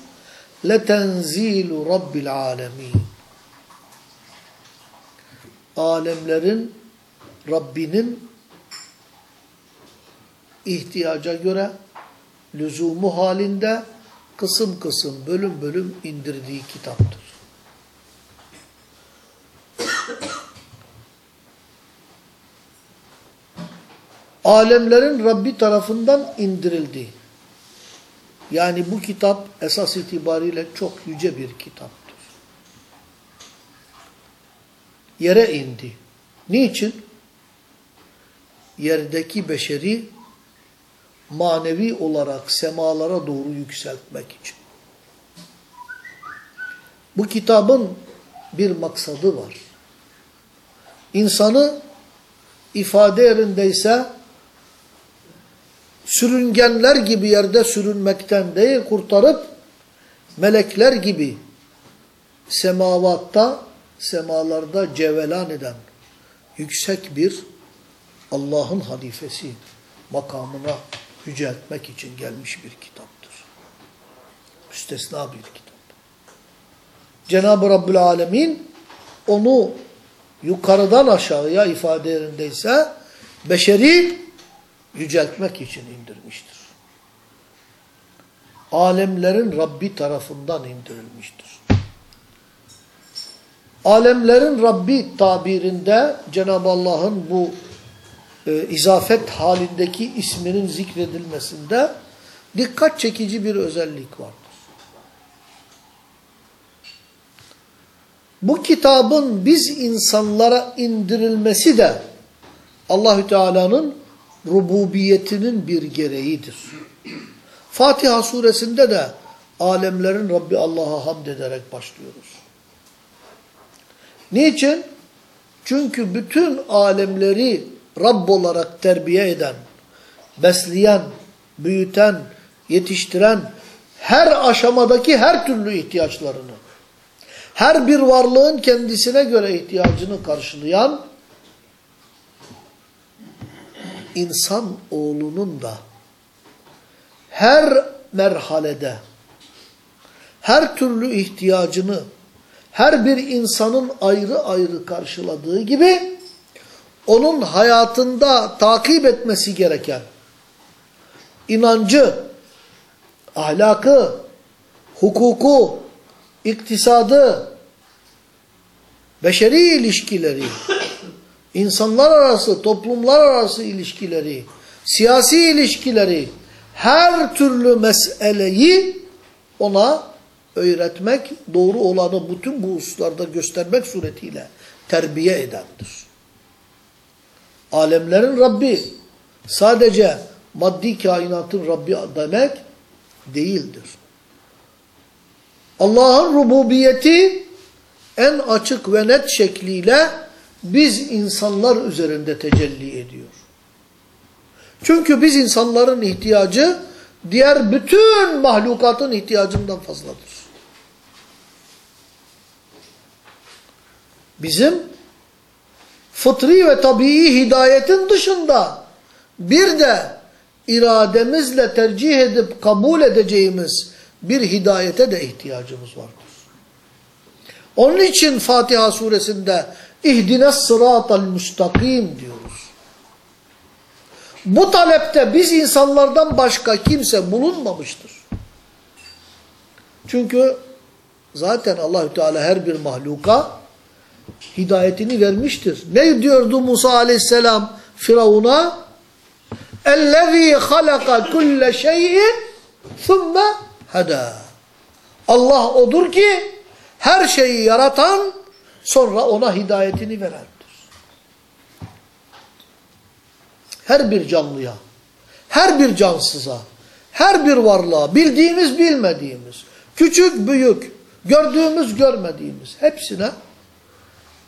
letenzilu rabbil alemin. Alemlerin Rabbinin ihtiyaca göre lüzumu halinde kısım kısım bölüm bölüm indirdiği kitaptır. alemlerin Rabbi tarafından indirildi. Yani bu kitap esas itibariyle çok yüce bir kitaptır. Yere indi. Niçin? Yerdeki beşeri manevi olarak semalara doğru yükseltmek için. Bu kitabın bir maksadı var. İnsanı ifade yerindeyse sürüngenler gibi yerde sürünmekten değil kurtarıp melekler gibi semavatta, semalarda cevelan eden yüksek bir Allah'ın halifesi makamına yüceltmek için gelmiş bir kitaptır. Müstesna bir kitap. Cenab-ı Rabbül Alemin onu yukarıdan aşağıya ifade yerindeyse beşeri yüceltmek için indirmiştir. Alemlerin Rabbi tarafından indirilmiştir. Alemlerin Rabbi tabirinde Cenab-ı Allah'ın bu e, izafet halindeki isminin zikredilmesinde dikkat çekici bir özellik vardır. Bu kitabın biz insanlara indirilmesi de Allahü Teala'nın rububiyetinin bir gereğidir. Fatiha suresinde de alemlerin Rabbi Allah'a hamd ederek başlıyoruz. Niçin? Çünkü bütün alemleri Rabb olarak terbiye eden, besleyen, büyüten, yetiştiren, her aşamadaki her türlü ihtiyaçlarını, her bir varlığın kendisine göre ihtiyacını karşılayan insan oğlunun da her merhalede her türlü ihtiyacını her bir insanın ayrı ayrı karşıladığı gibi onun hayatında takip etmesi gereken inancı, ahlakı, hukuku, iktisadı, beşeri ilişkileri, insanlar arası, toplumlar arası ilişkileri, siyasi ilişkileri, her türlü meseleyi ona öğretmek, doğru olanı bütün bu hususlarda göstermek suretiyle terbiye edendir. Alemlerin Rabbi sadece maddi kainatın Rabbi demek değildir. Allah'ın rububiyeti en açık ve net şekliyle biz insanlar üzerinde tecelli ediyor. Çünkü biz insanların ihtiyacı diğer bütün mahlukatın ihtiyacından fazladır. Bizim fıtri ve tabii hidayetin dışında bir de irademizle tercih edip kabul edeceğimiz bir hidayete de ihtiyacımız vardır. Onun için Fatiha suresinde ihdines sıratal müstakim diyoruz. Bu talepte biz insanlardan başka kimse bulunmamıştır. Çünkü zaten Allahü Teala her bir mahluka hidayetini vermiştir. Ne diyordu Musa aleyhisselam Firavun'a? اَلَّذ۪ي خَلَقَ كُلَّ شَيْءٍ ثُمَّ هَدَى Allah odur ki her şeyi yaratan sonra ona hidayetini verendir. Her bir canlıya, her bir cansıza, her bir varlığa, bildiğimiz bilmediğimiz, küçük büyük, gördüğümüz görmediğimiz hepsine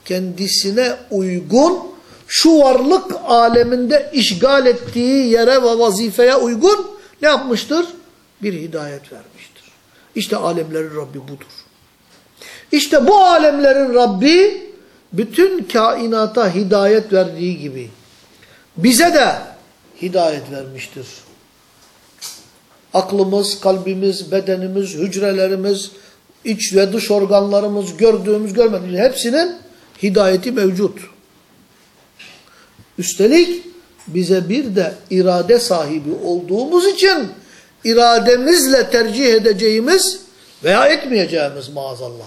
kendisine uygun şu varlık aleminde işgal ettiği yere ve vazifeye uygun ne yapmıştır? Bir hidayet vermiştir. İşte alemlerin Rabbi budur. İşte bu alemlerin Rabbi bütün kainata hidayet verdiği gibi bize de hidayet vermiştir. Aklımız, kalbimiz, bedenimiz, hücrelerimiz, iç ve dış organlarımız, gördüğümüz, görmediğimiz hepsinin hidayeti mevcut. Üstelik bize bir de irade sahibi olduğumuz için irademizle tercih edeceğimiz veya etmeyeceğimiz maazallah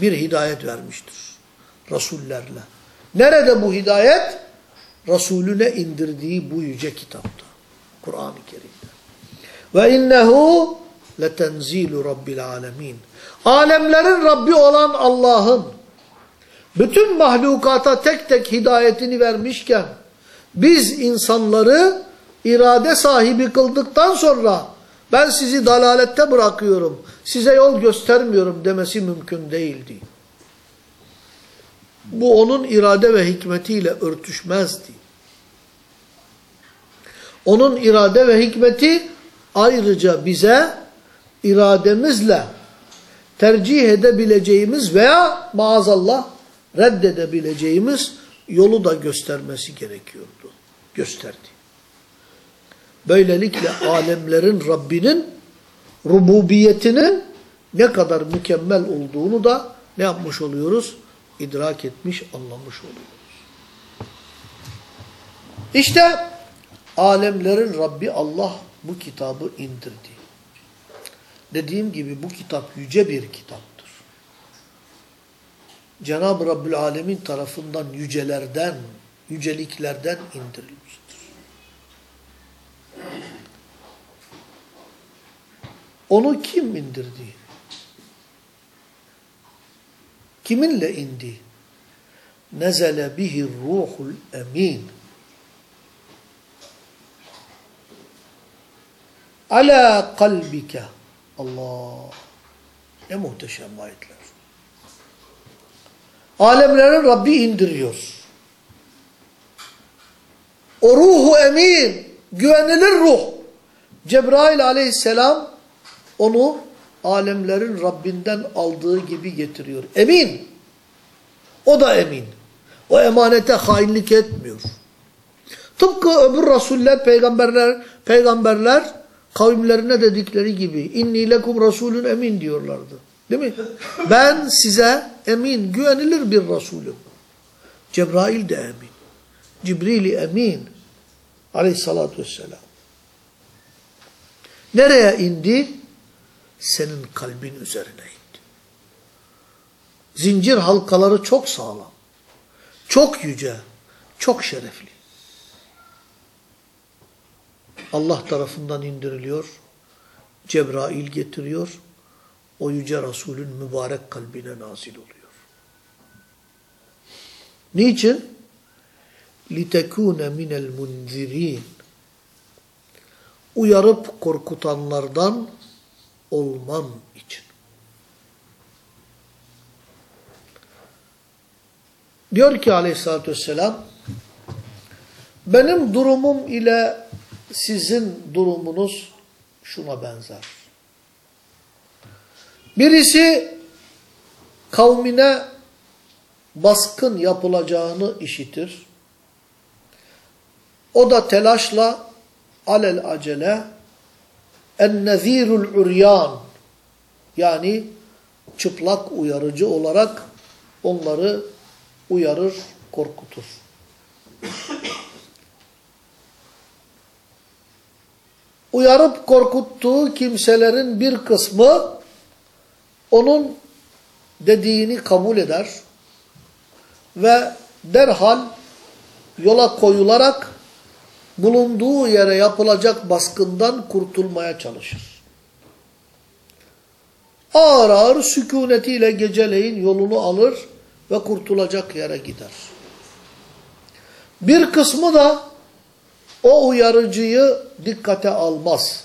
bir hidayet vermiştir. Resullerle. Nerede bu hidayet? Resulüne indirdiği bu yüce kitapta. Kur'an-ı Kerim'de. Ve innehu letenzilu rabbil alemin. Alemlerin Rabbi olan Allah'ın bütün mahlukata tek tek hidayetini vermişken biz insanları irade sahibi kıldıktan sonra ben sizi dalalette bırakıyorum, size yol göstermiyorum demesi mümkün değildi. Bu onun irade ve hikmetiyle örtüşmezdi. Onun irade ve hikmeti ayrıca bize irademizle tercih edebileceğimiz veya maazallah reddedebileceğimiz yolu da göstermesi gerekiyordu. Gösterdi. Böylelikle alemlerin Rabbinin rububiyetinin ne kadar mükemmel olduğunu da ne yapmış oluyoruz? İdrak etmiş, anlamış oluyoruz. İşte alemlerin Rabbi Allah bu kitabı indirdi. Dediğim gibi bu kitap yüce bir kitaptır. Cenab-ı Rabbül Alemin tarafından yücelerden, yüceliklerden indirilmiştir. Onu kim indirdi? Kiminle indi? Nezele bihi ruhul emin. Ala kalbike. Allah. Ne muhteşem ayetler. Alemlerin Rabbi indiriyor. O ruhu emin, güvenilir ruh. Cebrail aleyhisselam onu alemlerin Rabbinden aldığı gibi getiriyor. Emin. O da emin. O emanete hainlik etmiyor. Tıpkı öbür rasuller, peygamberler, peygamberler kavimlerine dedikleri gibi inni lekum rasulun emin diyorlardı. Değil mi? Ben size emin, güvenilir bir Resulüm. Cebrail de emin. Cibril emin. Aleyhissalatü vesselam. Nereye indi? Senin kalbin üzerine indi. Zincir halkaları çok sağlam. Çok yüce. Çok şerefli. Allah tarafından indiriliyor. Cebrail getiriyor. O yüce Resulün mübarek kalbine nazil oluyor. Niçin? لِتَكُونَ مِنَ الْمُنْزِر۪ينَ Uyarıp korkutanlardan olman için. Diyor ki aleyhissalatü vesselam, benim durumum ile sizin durumunuz şuna benzer. Birisi kavmine baskın yapılacağını işitir. O da telaşla alel acele en-nezirul uryan yani çıplak uyarıcı olarak onları uyarır, korkutur. Uyarıp korkuttuğu kimselerin bir kısmı onun dediğini kabul eder ve derhal yola koyularak bulunduğu yere yapılacak baskından kurtulmaya çalışır. Ağır ağır sükunetiyle geceleyin yolunu alır ve kurtulacak yere gider. Bir kısmı da o uyarıcıyı dikkate almaz.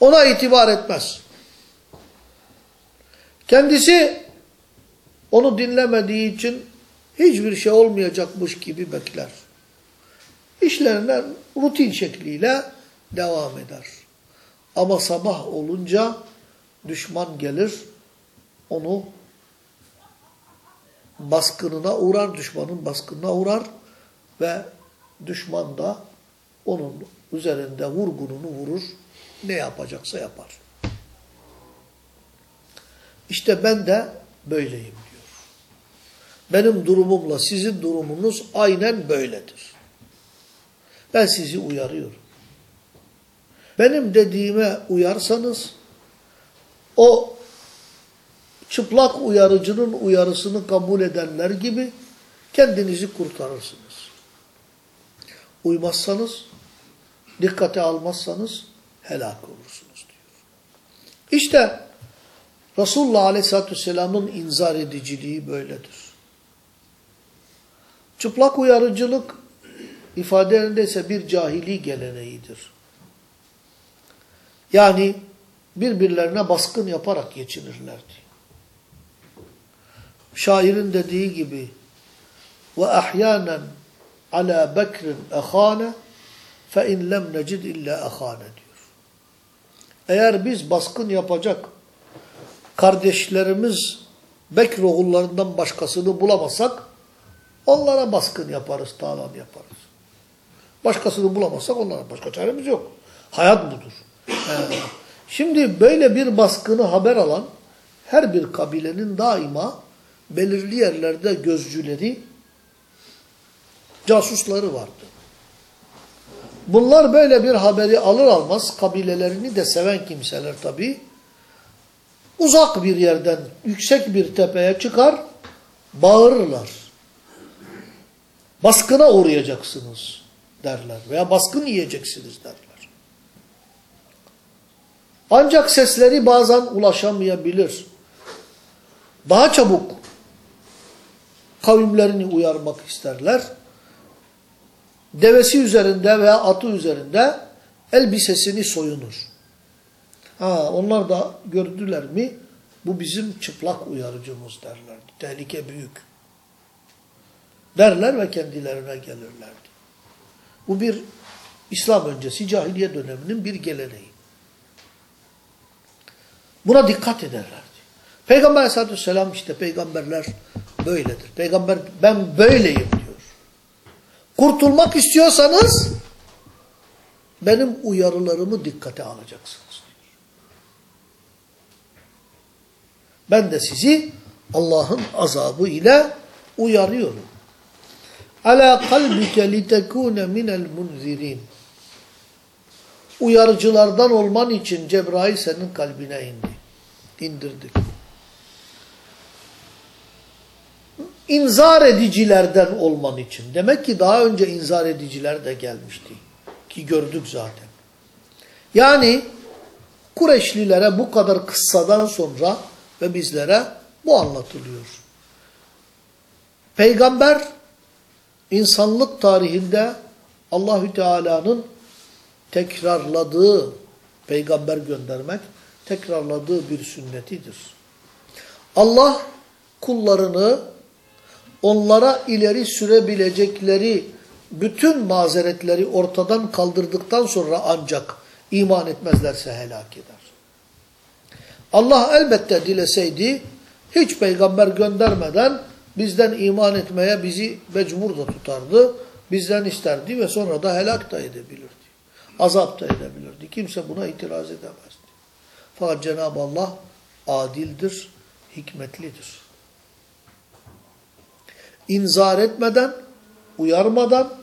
Ona itibar etmez. Kendisi onu dinlemediği için hiçbir şey olmayacakmış gibi bekler. İşlerinden rutin şekliyle devam eder. Ama sabah olunca düşman gelir, onu baskınına uğrar, düşmanın baskınına uğrar ve düşman da onun üzerinde vurgununu vurur, ne yapacaksa yapar. İşte ben de böyleyim. Benim durumumla sizin durumunuz aynen böyledir. Ben sizi uyarıyorum. Benim dediğime uyarsanız o çıplak uyarıcının uyarısını kabul edenler gibi kendinizi kurtarırsınız. Uymazsanız, dikkate almazsanız helak olursunuz diyor. İşte Resulullah Aleyhisselatü Vesselam'ın inzar ediciliği böyledir. Çıplak uyarıcılık ifade ise bir cahili geleneğidir. Yani birbirlerine baskın yaparak geçinirlerdi. Şairin dediği gibi ve ahyanen ala bekrin ehane fe in lem necid illa ehane diyor. Eğer biz baskın yapacak kardeşlerimiz Bekir oğullarından başkasını bulamazsak onlara baskın yaparız, talan yaparız. Başkasını bulamazsak onlara başka çaremiz yok. Hayat budur. Şimdi böyle bir baskını haber alan her bir kabilenin daima belirli yerlerde gözcüleri, casusları vardı. Bunlar böyle bir haberi alır almaz kabilelerini de seven kimseler tabii uzak bir yerden yüksek bir tepeye çıkar, bağırırlar. Baskına uğrayacaksınız derler veya baskın yiyeceksiniz derler. Ancak sesleri bazen ulaşamayabilir. Daha çabuk kavimlerini uyarmak isterler. Devesi üzerinde veya atı üzerinde elbisesini soyunur. Ha, onlar da gördüler mi bu bizim çıplak uyarıcımız derlerdi. Tehlike büyük. Derler ve kendilerine gelirlerdi. Bu bir İslam öncesi cahiliye döneminin bir geleneği. Buna dikkat ederlerdi. Peygamber aleyhissalatü vesselam işte peygamberler böyledir. Peygamber ben böyleyim diyor. Kurtulmak istiyorsanız benim uyarılarımı dikkate alacaksınız. Ben de sizi Allah'ın azabı ile uyarıyorum. Ala kalbike litekune minel munzirin. Uyarıcılardan olman için Cebrail senin kalbine indi. İndirdik. İnzar edicilerden olman için. Demek ki daha önce inzar ediciler de gelmişti. Ki gördük zaten. Yani Kureşlilere bu kadar kıssadan sonra ve bizlere bu anlatılıyor. Peygamber insanlık tarihinde Allahü Teala'nın tekrarladığı peygamber göndermek tekrarladığı bir sünnetidir. Allah kullarını onlara ileri sürebilecekleri bütün mazeretleri ortadan kaldırdıktan sonra ancak iman etmezlerse helak eder. Allah elbette dileseydi hiç peygamber göndermeden bizden iman etmeye bizi mecbur da tutardı. Bizden isterdi ve sonra da helak da edebilirdi. Azap da edebilirdi. Kimse buna itiraz edemezdi. Fakat Cenab-ı Allah adildir, hikmetlidir. İnzar etmeden, uyarmadan,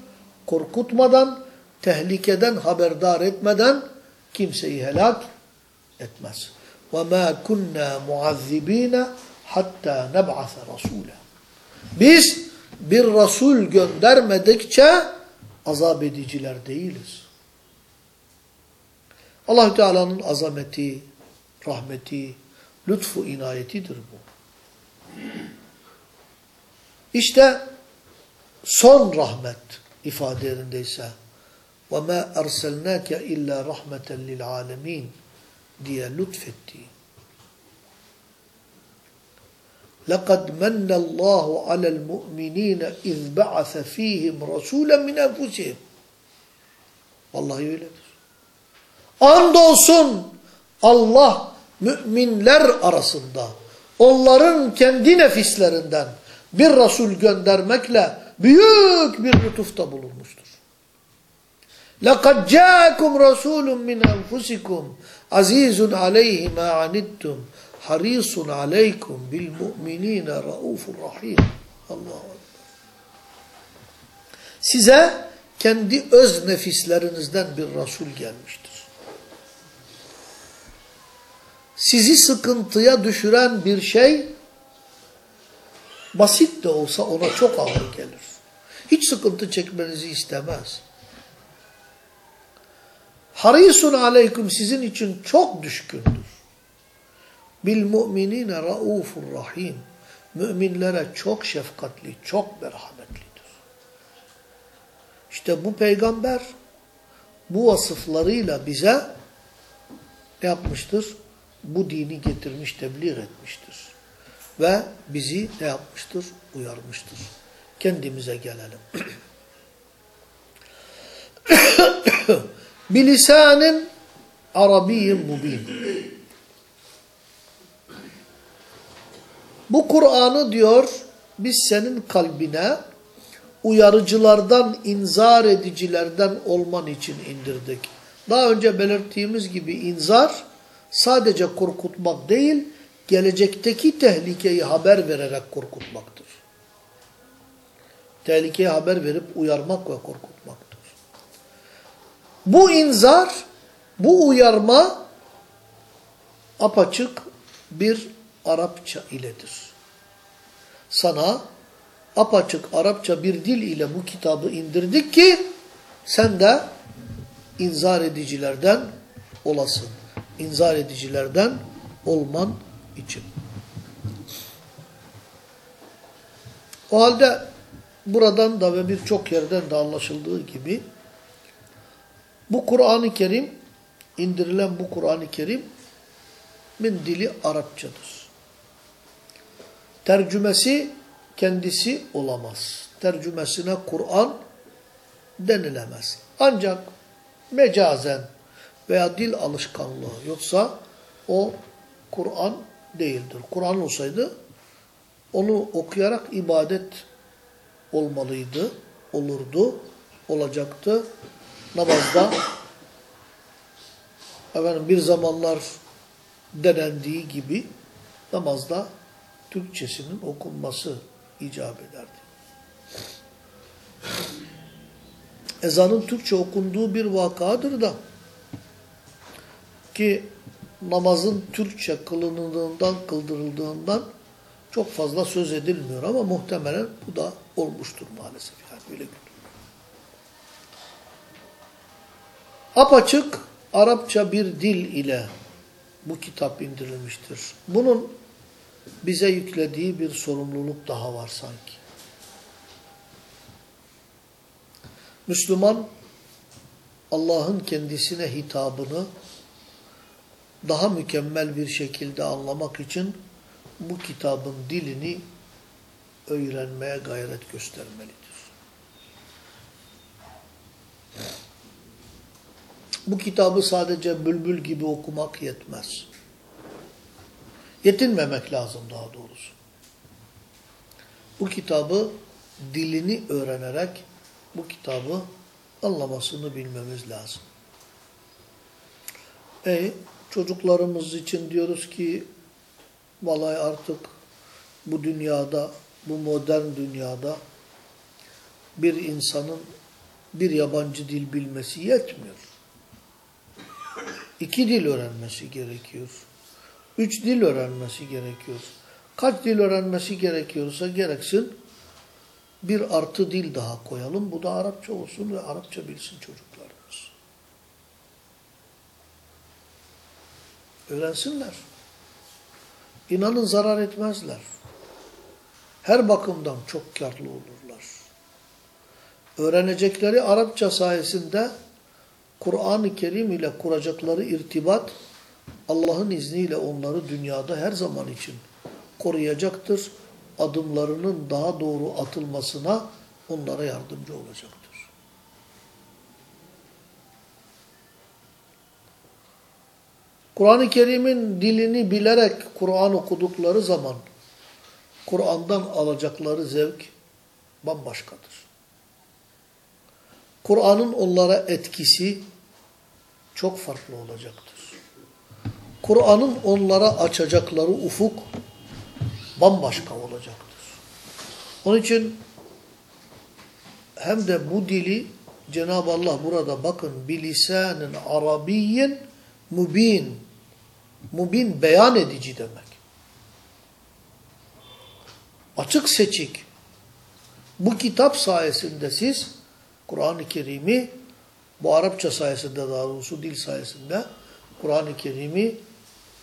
korkutmadan, tehlikeden haberdar etmeden kimseyi helak etmez. وَمَا كُنَّا مُعَذِّب۪ينَ hatta neb'ase rasûle. Biz bir Resul göndermedikçe azap ediciler değiliz. allah Teala'nın azameti, rahmeti, lütfu inayetidir bu. İşte son rahmet ifadelerindeyse وَمَا أَرْسَلْنَاكَ اِلَّا رَحْمَةً لِلْعَالَمِينَ diye lütfetti. لَقَدْ مَنَّ اللّٰهُ عَلَى الْمُؤْمِنِينَ اِذْ بَعَثَ ف۪يهِمْ رَسُولًا مِنْ اَنْفُسِهِمْ Vallahi öyledir. Andolsun Allah müminler arasında onların kendi nefislerinden bir Resul göndermekle büyük bir lütufta bulunmuştur. لَقَدْ جَاءَكُمْ رَسُولٌ مِنْ أَنْفُسِكُمْ عَز۪يزٌ عَلَيْهِ مَا عَنِدْتُمْ harisun aleykum bil mu'minine raufur rahim. Allah Size kendi öz nefislerinizden bir Resul gelmiştir. Sizi sıkıntıya düşüren bir şey basit de olsa ona çok ağır gelir. Hiç sıkıntı çekmenizi istemez. Harisun aleykum sizin için çok düşkündür. Bil mu'minine raufur rahim. Müminlere çok şefkatli, çok merhametlidir. İşte bu peygamber bu vasıflarıyla bize ne yapmıştır? Bu dini getirmiş, tebliğ etmiştir. Ve bizi ne yapmıştır? Uyarmıştır. Kendimize gelelim. Bilisanin Arabiyyin mubin. Bu Kur'an'ı diyor biz senin kalbine uyarıcılardan, inzar edicilerden olman için indirdik. Daha önce belirttiğimiz gibi inzar sadece korkutmak değil, gelecekteki tehlikeyi haber vererek korkutmaktır. Tehlikeyi haber verip uyarmak ve korkutmaktır. Bu inzar, bu uyarma apaçık bir Arapça iledir. Sana apaçık Arapça bir dil ile bu kitabı indirdik ki sen de inzar edicilerden olasın. İnzar edicilerden olman için. O halde buradan da ve birçok yerden de anlaşıldığı gibi bu Kur'an-ı Kerim indirilen bu Kur'an-ı Kerim min dili Arapçadır. Tercümesi kendisi olamaz. Tercümesine Kur'an denilemez. Ancak mecazen veya dil alışkanlığı yoksa o Kur'an değildir. Kur'an olsaydı onu okuyarak ibadet olmalıydı, olurdu, olacaktı. Namazda efendim bir zamanlar denendiği gibi namazda Türkçesinin okunması icap ederdi. Ezanın Türkçe okunduğu bir vakadır da ki namazın Türkçe kılınıldığından, kıldırıldığından çok fazla söz edilmiyor ama muhtemelen bu da olmuştur maalesef. Yani öyle Apaçık Arapça bir dil ile bu kitap indirilmiştir. Bunun bize yüklediği bir sorumluluk daha var sanki. Müslüman Allah'ın kendisine hitabını daha mükemmel bir şekilde anlamak için bu kitabın dilini öğrenmeye gayret göstermelidir. Bu kitabı sadece bülbül gibi okumak yetmez. Yetinmemek lazım daha doğrusu. Bu kitabı dilini öğrenerek bu kitabı anlamasını bilmemiz lazım. E, çocuklarımız için diyoruz ki vallahi artık bu dünyada, bu modern dünyada bir insanın bir yabancı dil bilmesi yetmiyor. İki dil öğrenmesi gerekiyor. Üç dil öğrenmesi gerekiyor. Kaç dil öğrenmesi gerekiyorsa gereksin bir artı dil daha koyalım. Bu da Arapça olsun ve Arapça bilsin çocuklarımız. Öğrensinler. İnanın zarar etmezler. Her bakımdan çok karlı olurlar. Öğrenecekleri Arapça sayesinde Kur'an-ı Kerim ile kuracakları irtibat Allah'ın izniyle onları dünyada her zaman için koruyacaktır. Adımlarının daha doğru atılmasına onlara yardımcı olacaktır. Kur'an-ı Kerim'in dilini bilerek Kur'an okudukları zaman Kur'an'dan alacakları zevk bambaşkadır. Kur'an'ın onlara etkisi çok farklı olacaktır. Kur'an'ın onlara açacakları ufuk bambaşka olacaktır. Onun için hem de bu dili Cenab-ı Allah burada bakın bilisanin arabiyyin mubin mubin beyan edici demek. Açık seçik. Bu kitap sayesinde siz Kur'an-ı Kerim'i bu Arapça sayesinde daha doğrusu dil sayesinde Kur'an-ı Kerim'i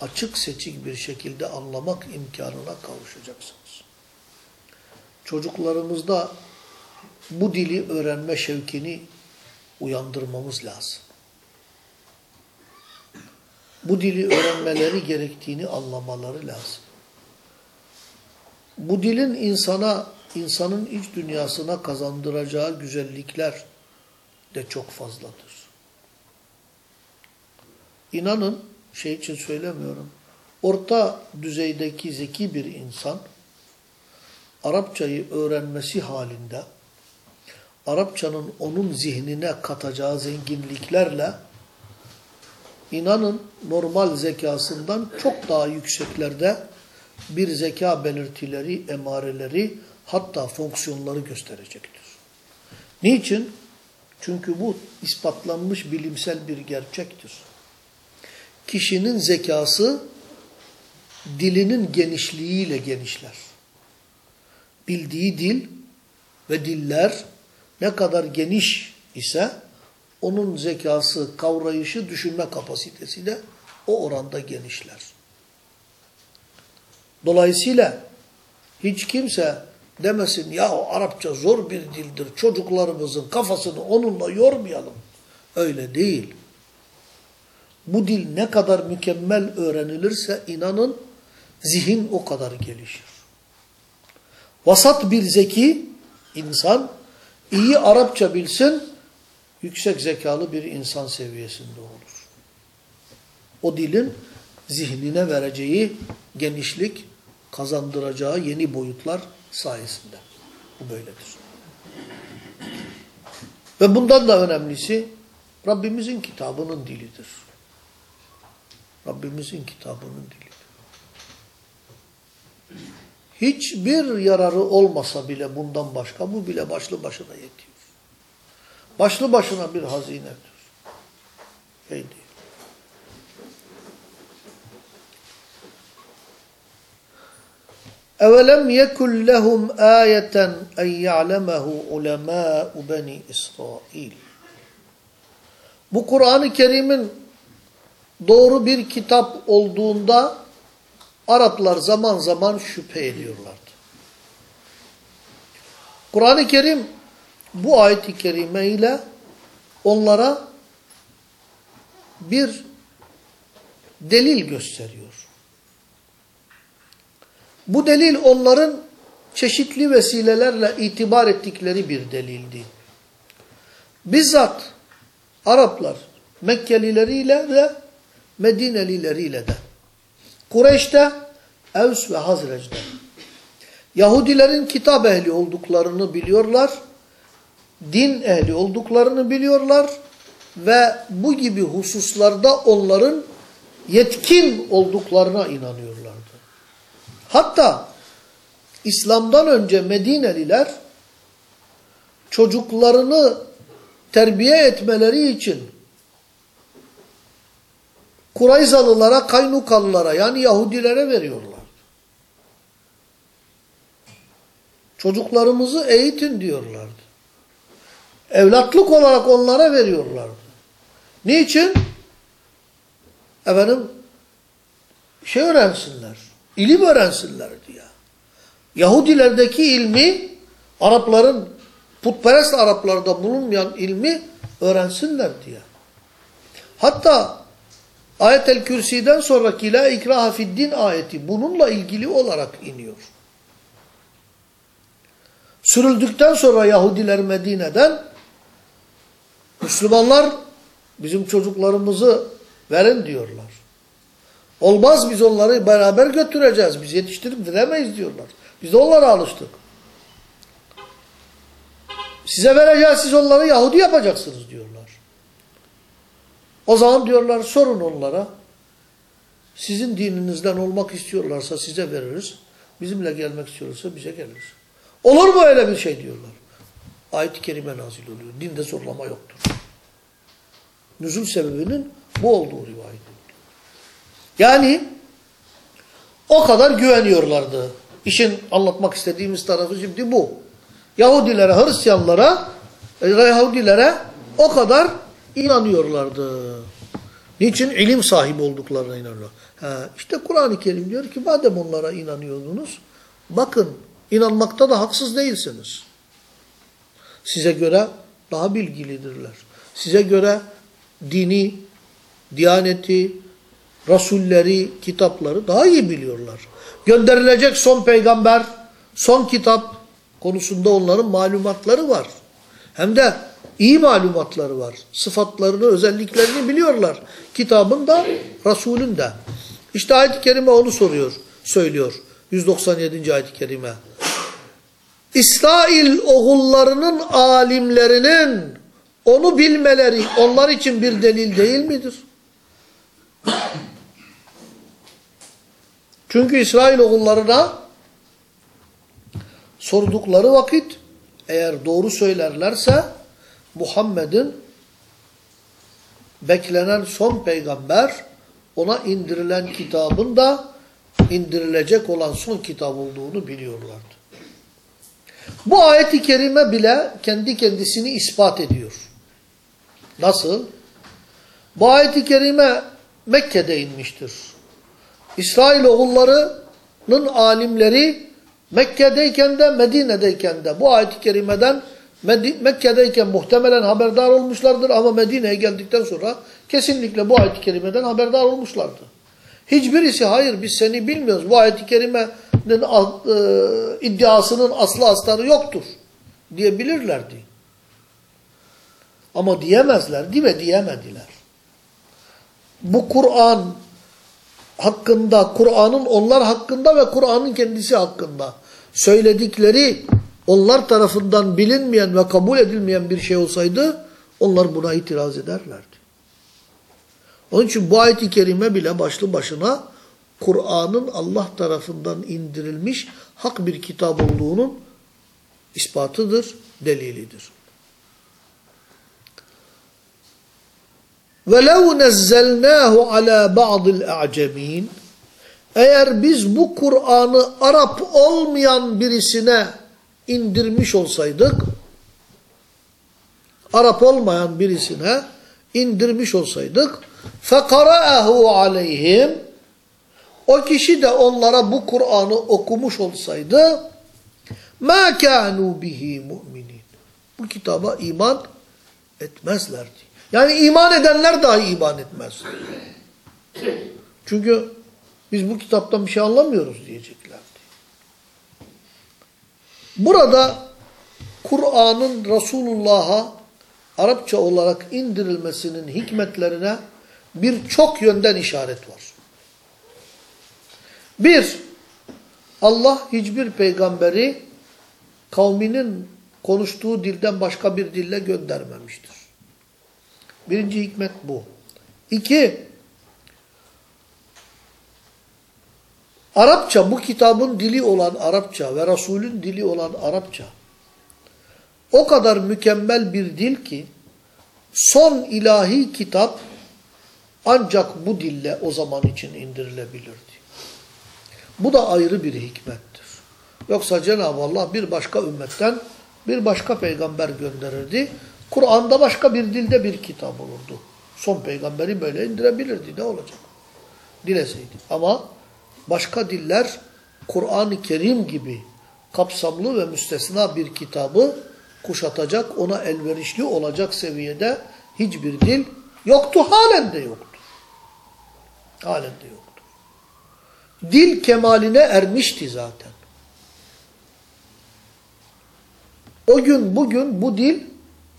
açık seçik bir şekilde anlamak imkanına kavuşacaksınız. Çocuklarımızda bu dili öğrenme şevkini uyandırmamız lazım. Bu dili öğrenmeleri gerektiğini anlamaları lazım. Bu dilin insana, insanın iç dünyasına kazandıracağı güzellikler de çok fazladır. İnanın, şey için söylemiyorum, orta düzeydeki zeki bir insan, Arapçayı öğrenmesi halinde, Arapçanın onun zihnine katacağı zenginliklerle, inanın normal zekasından çok daha yükseklerde bir zeka belirtileri, emareleri, hatta fonksiyonları gösterecektir. Niçin? Çünkü bu ispatlanmış bilimsel bir gerçektir. Kişinin zekası dilinin genişliğiyle genişler. Bildiği dil ve diller ne kadar geniş ise onun zekası, kavrayışı, düşünme kapasitesi de o oranda genişler. Dolayısıyla hiç kimse demesin ya o Arapça zor bir dildir. Çocuklarımızın kafasını onunla yormayalım. Öyle değil. Bu dil ne kadar mükemmel öğrenilirse inanın zihin o kadar gelişir. Vasat bir zeki insan iyi Arapça bilsin yüksek zekalı bir insan seviyesinde olur. O dilin zihnine vereceği genişlik kazandıracağı yeni boyutlar sayesinde. Bu böyledir. Ve bundan da önemlisi Rabbimizin kitabının dilidir. Rabbimizin kitabının dilidir. Hiçbir yararı olmasa bile bundan başka bu bile başlı başına yetiyor. Başlı başına bir hazinedir. Şey değil. اَوَلَمْ يَكُلْ لَهُمْ آيَةً اَنْ يَعْلَمَهُ عُلَمَاءُ بَنِي İsrail. Bu Kur'an-ı Kerim'in doğru bir kitap olduğunda Araplar zaman zaman şüphe ediyorlardı. Kur'an-ı Kerim bu ayet-i kerime ile onlara bir delil gösteriyor. Bu delil onların çeşitli vesilelerle itibar ettikleri bir delildi. Bizzat Araplar Mekkelileriyle ve Medinelileriyle de Kureyş'te, Evs ve Hazrec'de Yahudilerin kitap ehli olduklarını biliyorlar, din ehli olduklarını biliyorlar ve bu gibi hususlarda onların yetkin olduklarına inanıyorlardı. Hatta İslam'dan önce Medineliler çocuklarını terbiye etmeleri için Kurayzalılara, Kaynukalılara yani Yahudilere veriyorlar. Çocuklarımızı eğitin diyorlardı. Evlatlık olarak onlara veriyorlardı. Niçin? Efendim şey öğrensinler. ilim öğrensinler diye. Yahudilerdeki ilmi Arapların putperest Araplarda bulunmayan ilmi öğrensinler diye. Hatta Ayet-el Kürsi'den sonraki La ikraha fiddin ayeti bununla ilgili olarak iniyor. Sürüldükten sonra Yahudiler Medine'den Müslümanlar bizim çocuklarımızı verin diyorlar. Olmaz biz onları beraber götüreceğiz. Biz yetiştirip diremeyiz diyorlar. Biz de onlara alıştık. Size vereceğiz siz onları Yahudi yapacaksınız diyorlar. O zaman diyorlar sorun onlara. Sizin dininizden olmak istiyorlarsa size veririz. Bizimle gelmek istiyorlarsa bize gelir. Olur mu öyle bir şey diyorlar. Ayet-i kerime nazil oluyor. Dinde zorlama yoktur. Nüzul sebebinin bu olduğu rivayet. Yani o kadar güveniyorlardı. İşin anlatmak istediğimiz tarafı şimdi bu. Yahudilere, Hristiyanlara, Yahudilere o kadar inanıyorlardı. Niçin? İlim sahibi olduklarına inanıyorlar. Ha, işte Kur'an-ı Kerim diyor ki madem onlara inanıyordunuz, bakın inanmakta da haksız değilsiniz. Size göre daha bilgilidirler. Size göre dini, diyaneti, rasulleri, kitapları daha iyi biliyorlar. Gönderilecek son peygamber, son kitap konusunda onların malumatları var. Hem de iyi malumatları var. Sıfatlarını, özelliklerini biliyorlar. Kitabın da, Resulün de. İşte ayet-i kerime onu soruyor, söylüyor. 197. ayet-i kerime. İsrail oğullarının alimlerinin onu bilmeleri onlar için bir delil değil midir? Çünkü İsrail oğullarına sordukları vakit eğer doğru söylerlerse Muhammed'in beklenen son peygamber ona indirilen kitabın da indirilecek olan son kitap olduğunu biliyorlardı. Bu ayet-i kerime bile kendi kendisini ispat ediyor. Nasıl? Bu ayet-i kerime Mekke'de inmiştir. İsrail oğullarının alimleri Mekke'deyken de Medine'deyken de bu ayet-i kerimeden Mekke'deyken muhtemelen haberdar olmuşlardır ama Medine'ye geldikten sonra kesinlikle bu ayet-i kerimeden haberdar olmuşlardı. Hiçbirisi hayır biz seni bilmiyoruz. Bu ayet-i kerimenin e, iddiasının aslı astarı yoktur diyebilirlerdi. Ama diyemezlerdi ve diyemediler. Bu Kur'an hakkında, Kur'an'ın onlar hakkında ve Kur'an'ın kendisi hakkında söyledikleri onlar tarafından bilinmeyen ve kabul edilmeyen bir şey olsaydı onlar buna itiraz ederlerdi. Onun için bu ayet-i kerime bile başlı başına Kur'an'ın Allah tarafından indirilmiş hak bir kitap olduğunun ispatıdır, delilidir. وَلَوْ نَزَّلْنَاهُ عَلَى بَعْضِ الْاَعْجَمِينَ Eğer biz bu Kur'an'ı Arap olmayan birisine indirmiş olsaydık, Arap olmayan birisine indirmiş olsaydık, فَقَرَأَهُ عَلَيْهِمْ O kişi de onlara bu Kur'an'ı okumuş olsaydı, مَا كَانُوا بِهِ مُؤْمِنِينَ Bu kitaba iman etmezlerdi. Yani iman edenler dahi iman etmez. Çünkü biz bu kitaptan bir şey anlamıyoruz diyeceklerdi. Burada Kur'an'ın Resulullah'a Arapça olarak indirilmesinin hikmetlerine birçok yönden işaret var. Bir, Allah hiçbir peygamberi kavminin konuştuğu dilden başka bir dille göndermemiştir. Birinci hikmet bu. İki, Arapça bu kitabın dili olan Arapça ve Resulün dili olan Arapça o kadar mükemmel bir dil ki son ilahi kitap ancak bu dille o zaman için indirilebilirdi. Bu da ayrı bir hikmettir. Yoksa Cenab-ı Allah bir başka ümmetten bir başka peygamber gönderirdi. Kur'an'da başka bir dilde bir kitap olurdu. Son peygamberi böyle indirebilirdi. Ne olacak? Dileseydi. Ama başka diller Kur'an-ı Kerim gibi kapsamlı ve müstesna bir kitabı kuşatacak, ona elverişli olacak seviyede hiçbir dil yoktu, halen de yoktu. Halen de yoktu. Dil kemaline ermişti zaten. O gün bugün bu dil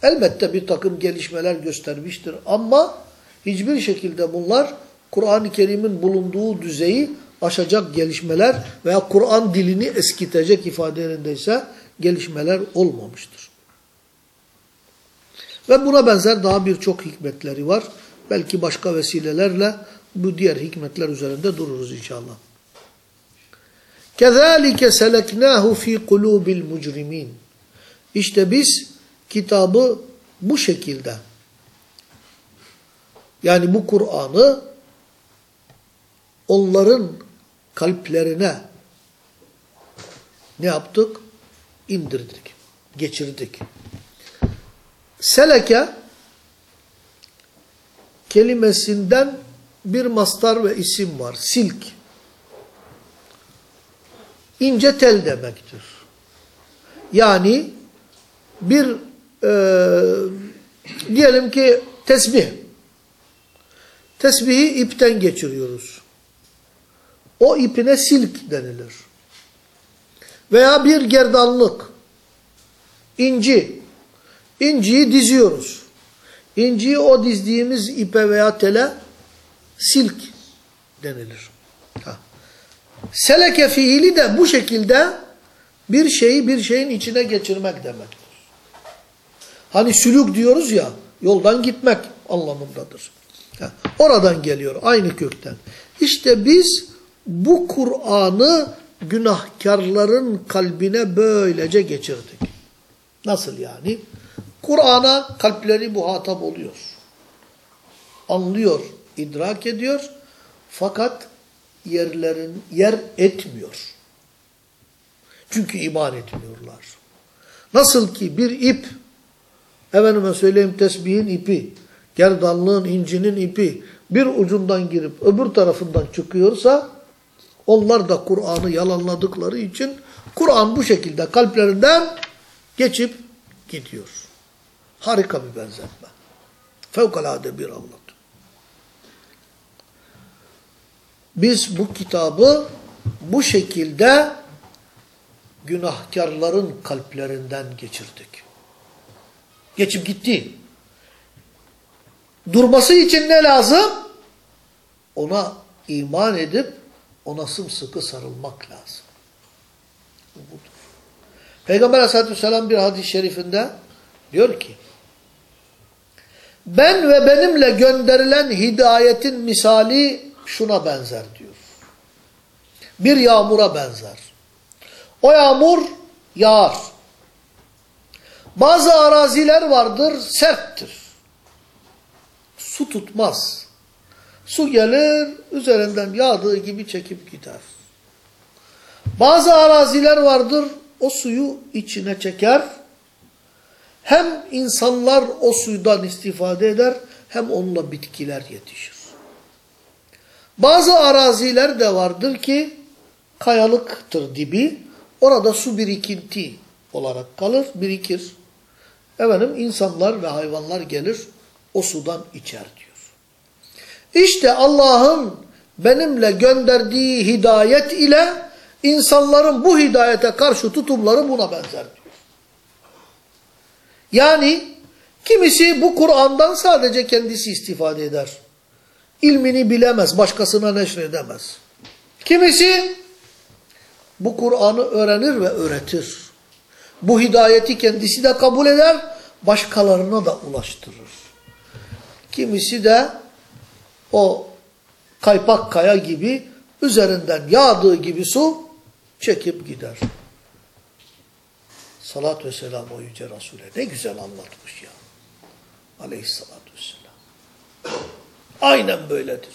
elbette bir takım gelişmeler göstermiştir ama hiçbir şekilde bunlar Kur'an-ı Kerim'in bulunduğu düzeyi aşacak gelişmeler veya Kur'an dilini eskitecek ifadelerindeyse gelişmeler olmamıştır. Ve buna benzer daha birçok hikmetleri var. Belki başka vesilelerle bu diğer hikmetler üzerinde dururuz inşallah. كَذَٰلِكَ سَلَكْنَاهُ ف۪ي قُلُوبِ الْمُجْرِم۪ينَ İşte biz kitabı bu şekilde yani bu Kur'an'ı onların kalplerine ne yaptık? İndirdik, geçirdik. Seleke kelimesinden bir mastar ve isim var. Silk. İnce tel demektir. Yani bir e, diyelim ki tesbih. Tesbihi ipten geçiriyoruz. O ipine silk denilir. Veya bir gerdanlık. inci. İnciyi diziyoruz. İnciyi o dizdiğimiz ipe veya tele silk denilir. Ha. Seleke fiili de bu şekilde bir şeyi bir şeyin içine geçirmek demektir. Hani sülük diyoruz ya, yoldan gitmek anlamındadır. Ha. Oradan geliyor, aynı kökten. İşte biz bu Kur'an'ı günahkarların kalbine böylece geçirdik. Nasıl yani? Kur'an'a kalpleri muhatap oluyor. Anlıyor, idrak ediyor. Fakat yerlerin yer etmiyor. Çünkü iman etmiyorlar. Nasıl ki bir ip, efendime söyleyeyim tesbihin ipi, gerdanlığın, incinin ipi bir ucundan girip öbür tarafından çıkıyorsa, onlar da Kur'an'ı yalanladıkları için Kur'an bu şekilde kalplerinden geçip gidiyor. Harika bir benzetme. Fevkalade bir anlatım. Biz bu kitabı bu şekilde günahkarların kalplerinden geçirdik. Geçip gitti. Durması için ne lazım? Ona iman edip ona sımsıkı sarılmak lazım. Budur. Peygamber aleyhissalatü vesselam bir hadis-i şerifinde diyor ki ben ve benimle gönderilen hidayetin misali şuna benzer diyor. Bir yağmura benzer. O yağmur yağar. Bazı araziler vardır serttir. Su tutmaz. Su gelir üzerinden yağdığı gibi çekip gider. Bazı araziler vardır o suyu içine çeker. Hem insanlar o suydan istifade eder hem onunla bitkiler yetişir. Bazı araziler de vardır ki kayalıktır dibi. Orada su birikinti olarak kalır, birikir. Efendim insanlar ve hayvanlar gelir o sudan içer. İşte Allah'ın benimle gönderdiği hidayet ile insanların bu hidayete karşı tutumları buna benzer diyor. Yani kimisi bu Kur'an'dan sadece kendisi istifade eder. İlmini bilemez, başkasına neşredemez. Kimisi bu Kur'an'ı öğrenir ve öğretir. Bu hidayeti kendisi de kabul eder, başkalarına da ulaştırır. Kimisi de o kaypak kaya gibi üzerinden yağdığı gibi su çekip gider. Salat ve selam o yüce Resul'e ne güzel anlatmış ya. Aleyhissalatü vesselam. Aynen böyledir.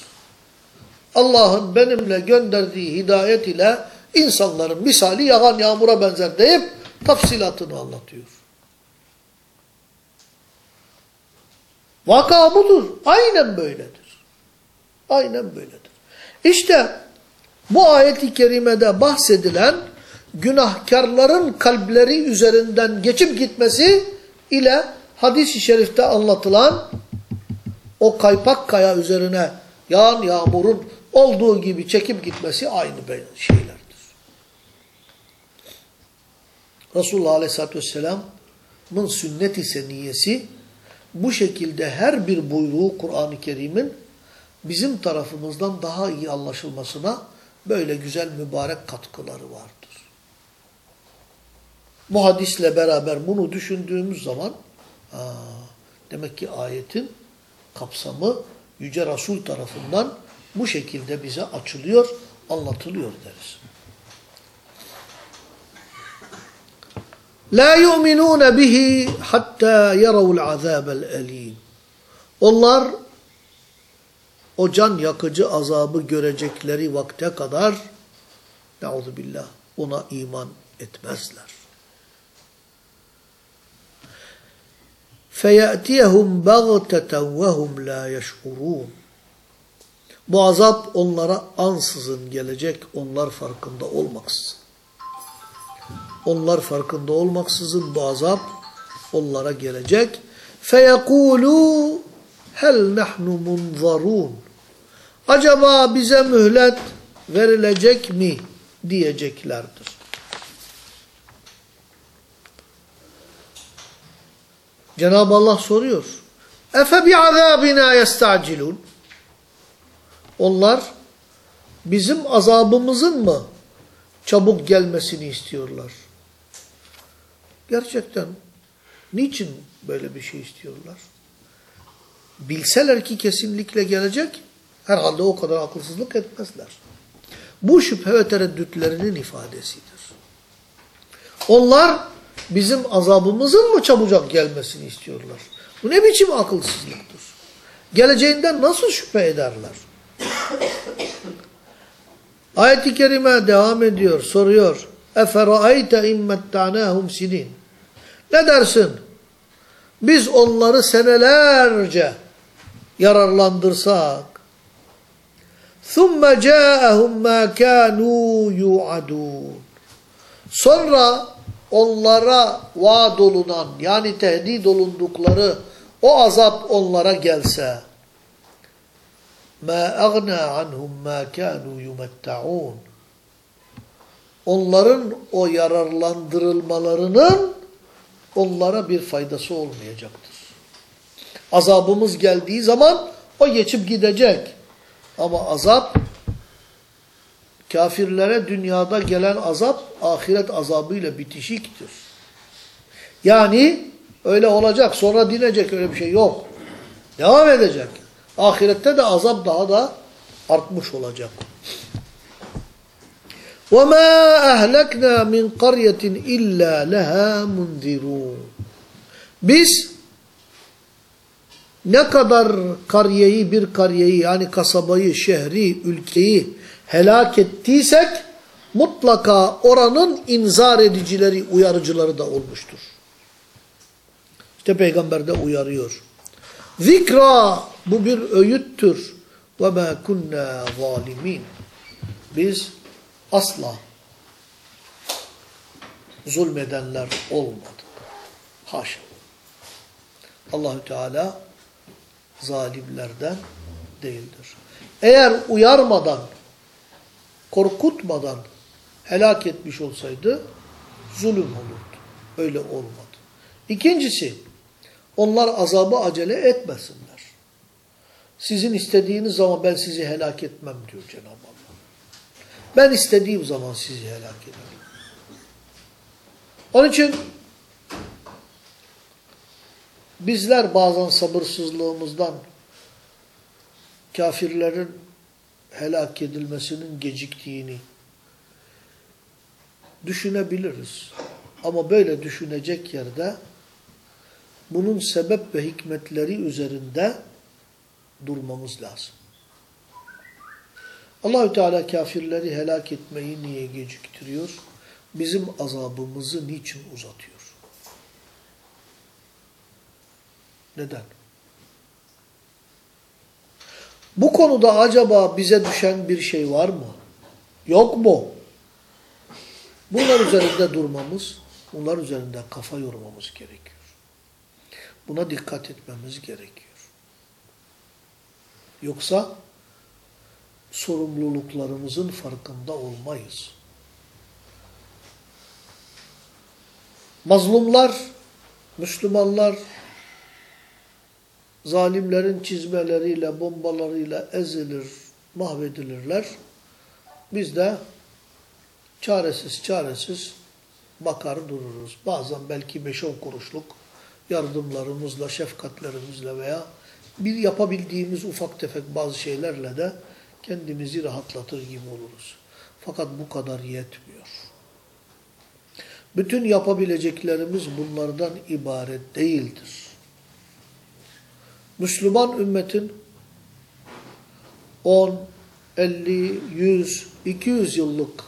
Allah'ın benimle gönderdiği hidayet ile insanların misali yağan yağmura benzer deyip tafsilatını anlatıyor. Vaka budur. Aynen böyledir. Aynen böyledir. İşte bu ayeti kerimede bahsedilen günahkarların kalpleri üzerinden geçip gitmesi ile hadis-i şerifte anlatılan o kaypak kaya üzerine yağan yağmurun olduğu gibi çekip gitmesi aynı şeylerdir. Resulullah Aleyhisselatü Vesselam'ın sünnet-i seniyesi bu şekilde her bir buyruğu Kur'an-ı Kerim'in bizim tarafımızdan daha iyi anlaşılmasına böyle güzel mübarek katkıları vardır. Bu hadisle beraber bunu düşündüğümüz zaman aa, demek ki ayetin kapsamı Yüce Resul tarafından bu şekilde bize açılıyor, anlatılıyor deriz. La yu'minun bihi hatta yarawul azabel elim. Onlar o can yakıcı azabı görecekleri vakte kadar Nauzu billah ona iman etmezler. فَيَأْتِيَهُمْ بَغْتَةً وَهُمْ لَا يَشْعُرُونَ Bu azap onlara ansızın gelecek, onlar farkında olmaksızın. Onlar farkında olmaksızın bu azap onlara gelecek. فَيَقُولُوا هَلْ نَحْنُ مُنْظَرُونَ Acaba bize mühlet verilecek mi diyeceklerdir. Cenab-ı Allah soruyor. Efe bi azabina yestacilun. Onlar bizim azabımızın mı çabuk gelmesini istiyorlar? Gerçekten niçin böyle bir şey istiyorlar? Bilseler ki kesinlikle gelecek, herhalde o kadar akılsızlık etmezler. Bu şüphe ve tereddütlerinin ifadesidir. Onlar bizim azabımızın mı çabucak gelmesini istiyorlar? Bu ne biçim akılsızlıktır? Geleceğinden nasıl şüphe ederler? Ayet-i Kerime devam ediyor, soruyor. اَفَرَأَيْتَ اِمَّتَّعْنَاهُمْ سِنِينَ Ne dersin? Biz onları senelerce yararlandırsak ثُمَّ جَاءَهُمْ مَا كَانُوا يُعَدُونَ Sonra onlara vaad olunan yani tehdit olundukları o azap onlara gelse مَا أَغْنَى عَنْهُمْ مَا كَانُوا يُمَتَّعُونَ Onların o yararlandırılmalarının onlara bir faydası olmayacaktır. Azabımız geldiği zaman o geçip gidecek. Ama azap kafirlere dünyada gelen azap ahiret azabıyla bitişiktir. Yani öyle olacak sonra dinecek öyle bir şey yok. Devam edecek. Ahirette de azap daha da artmış olacak. وَمَا أَهْلَكْنَا مِنْ قَرْيَةٍ إِلَّا لَهَا مُنْذِرُونَ Biz ne kadar kariyeyi, bir kariyeyi yani kasabayı, şehri, ülkeyi helak ettiysek mutlaka oranın inzar edicileri, uyarıcıları da olmuştur. İşte peygamber de uyarıyor. Zikra bu bir öğüttür. Ve ma kunna zalimin. Biz asla zulmedenler olmadık. Haşa. Allahü Teala zalimlerden değildir. Eğer uyarmadan, korkutmadan helak etmiş olsaydı zulüm olurdu. Öyle olmadı. İkincisi, onlar azabı acele etmesinler. Sizin istediğiniz zaman ben sizi helak etmem diyor Cenab-ı Allah. Ben istediğim zaman sizi helak ederim. Onun için bizler bazen sabırsızlığımızdan kafirlerin helak edilmesinin geciktiğini düşünebiliriz. Ama böyle düşünecek yerde bunun sebep ve hikmetleri üzerinde durmamız lazım. Allahü Teala kafirleri helak etmeyi niye geciktiriyor? Bizim azabımızı niçin uzatıyor? Neden? Bu konuda acaba bize düşen bir şey var mı? Yok mu? Bunlar üzerinde durmamız, bunlar üzerinde kafa yormamız gerekiyor. Buna dikkat etmemiz gerekiyor. Yoksa sorumluluklarımızın farkında olmayız. Mazlumlar, Müslümanlar, zalimlerin çizmeleriyle, bombalarıyla ezilir, mahvedilirler. Biz de çaresiz çaresiz bakar dururuz. Bazen belki 5-10 kuruşluk yardımlarımızla, şefkatlerimizle veya bir yapabildiğimiz ufak tefek bazı şeylerle de kendimizi rahatlatır gibi oluruz. Fakat bu kadar yetmiyor. Bütün yapabileceklerimiz bunlardan ibaret değildir. Müslüman ümmetin 10, 50, 100, 200 yıllık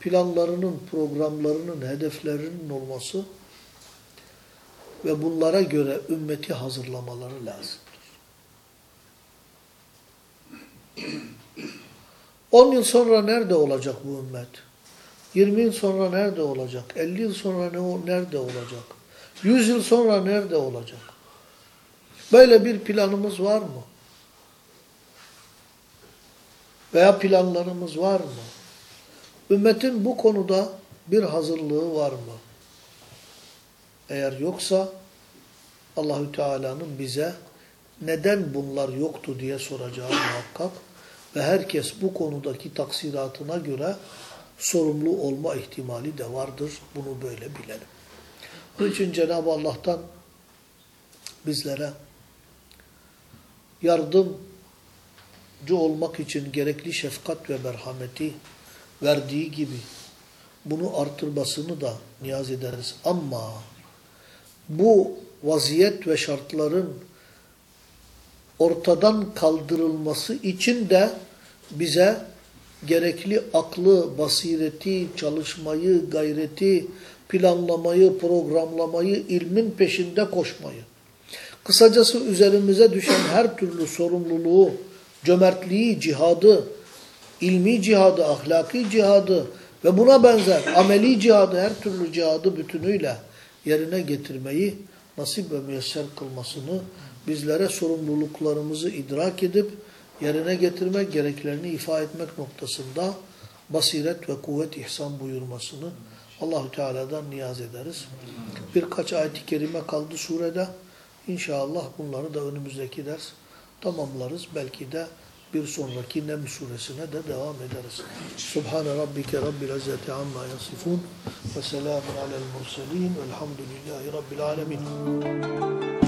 planlarının, programlarının, hedeflerinin olması ve bunlara göre ümmeti hazırlamaları lazımdır. 10 yıl sonra nerede olacak bu ümmet? 20 yıl sonra nerede olacak? 50 yıl sonra ne, nerede olacak? 100 yıl sonra nerede olacak? Böyle bir planımız var mı? Veya planlarımız var mı? Ümmetin bu konuda bir hazırlığı var mı? Eğer yoksa Allahü Teala'nın bize neden bunlar yoktu diye soracağı muhakkak ve herkes bu konudaki taksiratına göre sorumlu olma ihtimali de vardır. Bunu böyle bilelim. Bunun için Cenab-ı Allah'tan bizlere yardımcı olmak için gerekli şefkat ve merhameti verdiği gibi bunu artırmasını da niyaz ederiz. Ama bu vaziyet ve şartların ortadan kaldırılması için de bize gerekli aklı, basireti, çalışmayı, gayreti, planlamayı, programlamayı, ilmin peşinde koşmayı. Kısacası üzerimize düşen her türlü sorumluluğu, cömertliği, cihadı, ilmi cihadı, ahlaki cihadı ve buna benzer ameli cihadı, her türlü cihadı bütünüyle yerine getirmeyi nasip ve müyesser kılmasını, bizlere sorumluluklarımızı idrak edip yerine getirmek, gereklerini ifa etmek noktasında basiret ve kuvvet ihsan buyurmasını Allahü Teala'dan niyaz ederiz. Birkaç ayet-i kerime kaldı surede. İnşallah bunları da önümüzdeki ders tamamlarız. Belki de bir sonraki Nem suresine de devam ederiz. Subhane rabbike rabbil izzeti amma yasifun ve selamun alel murselin velhamdülillahi rabbil alemin.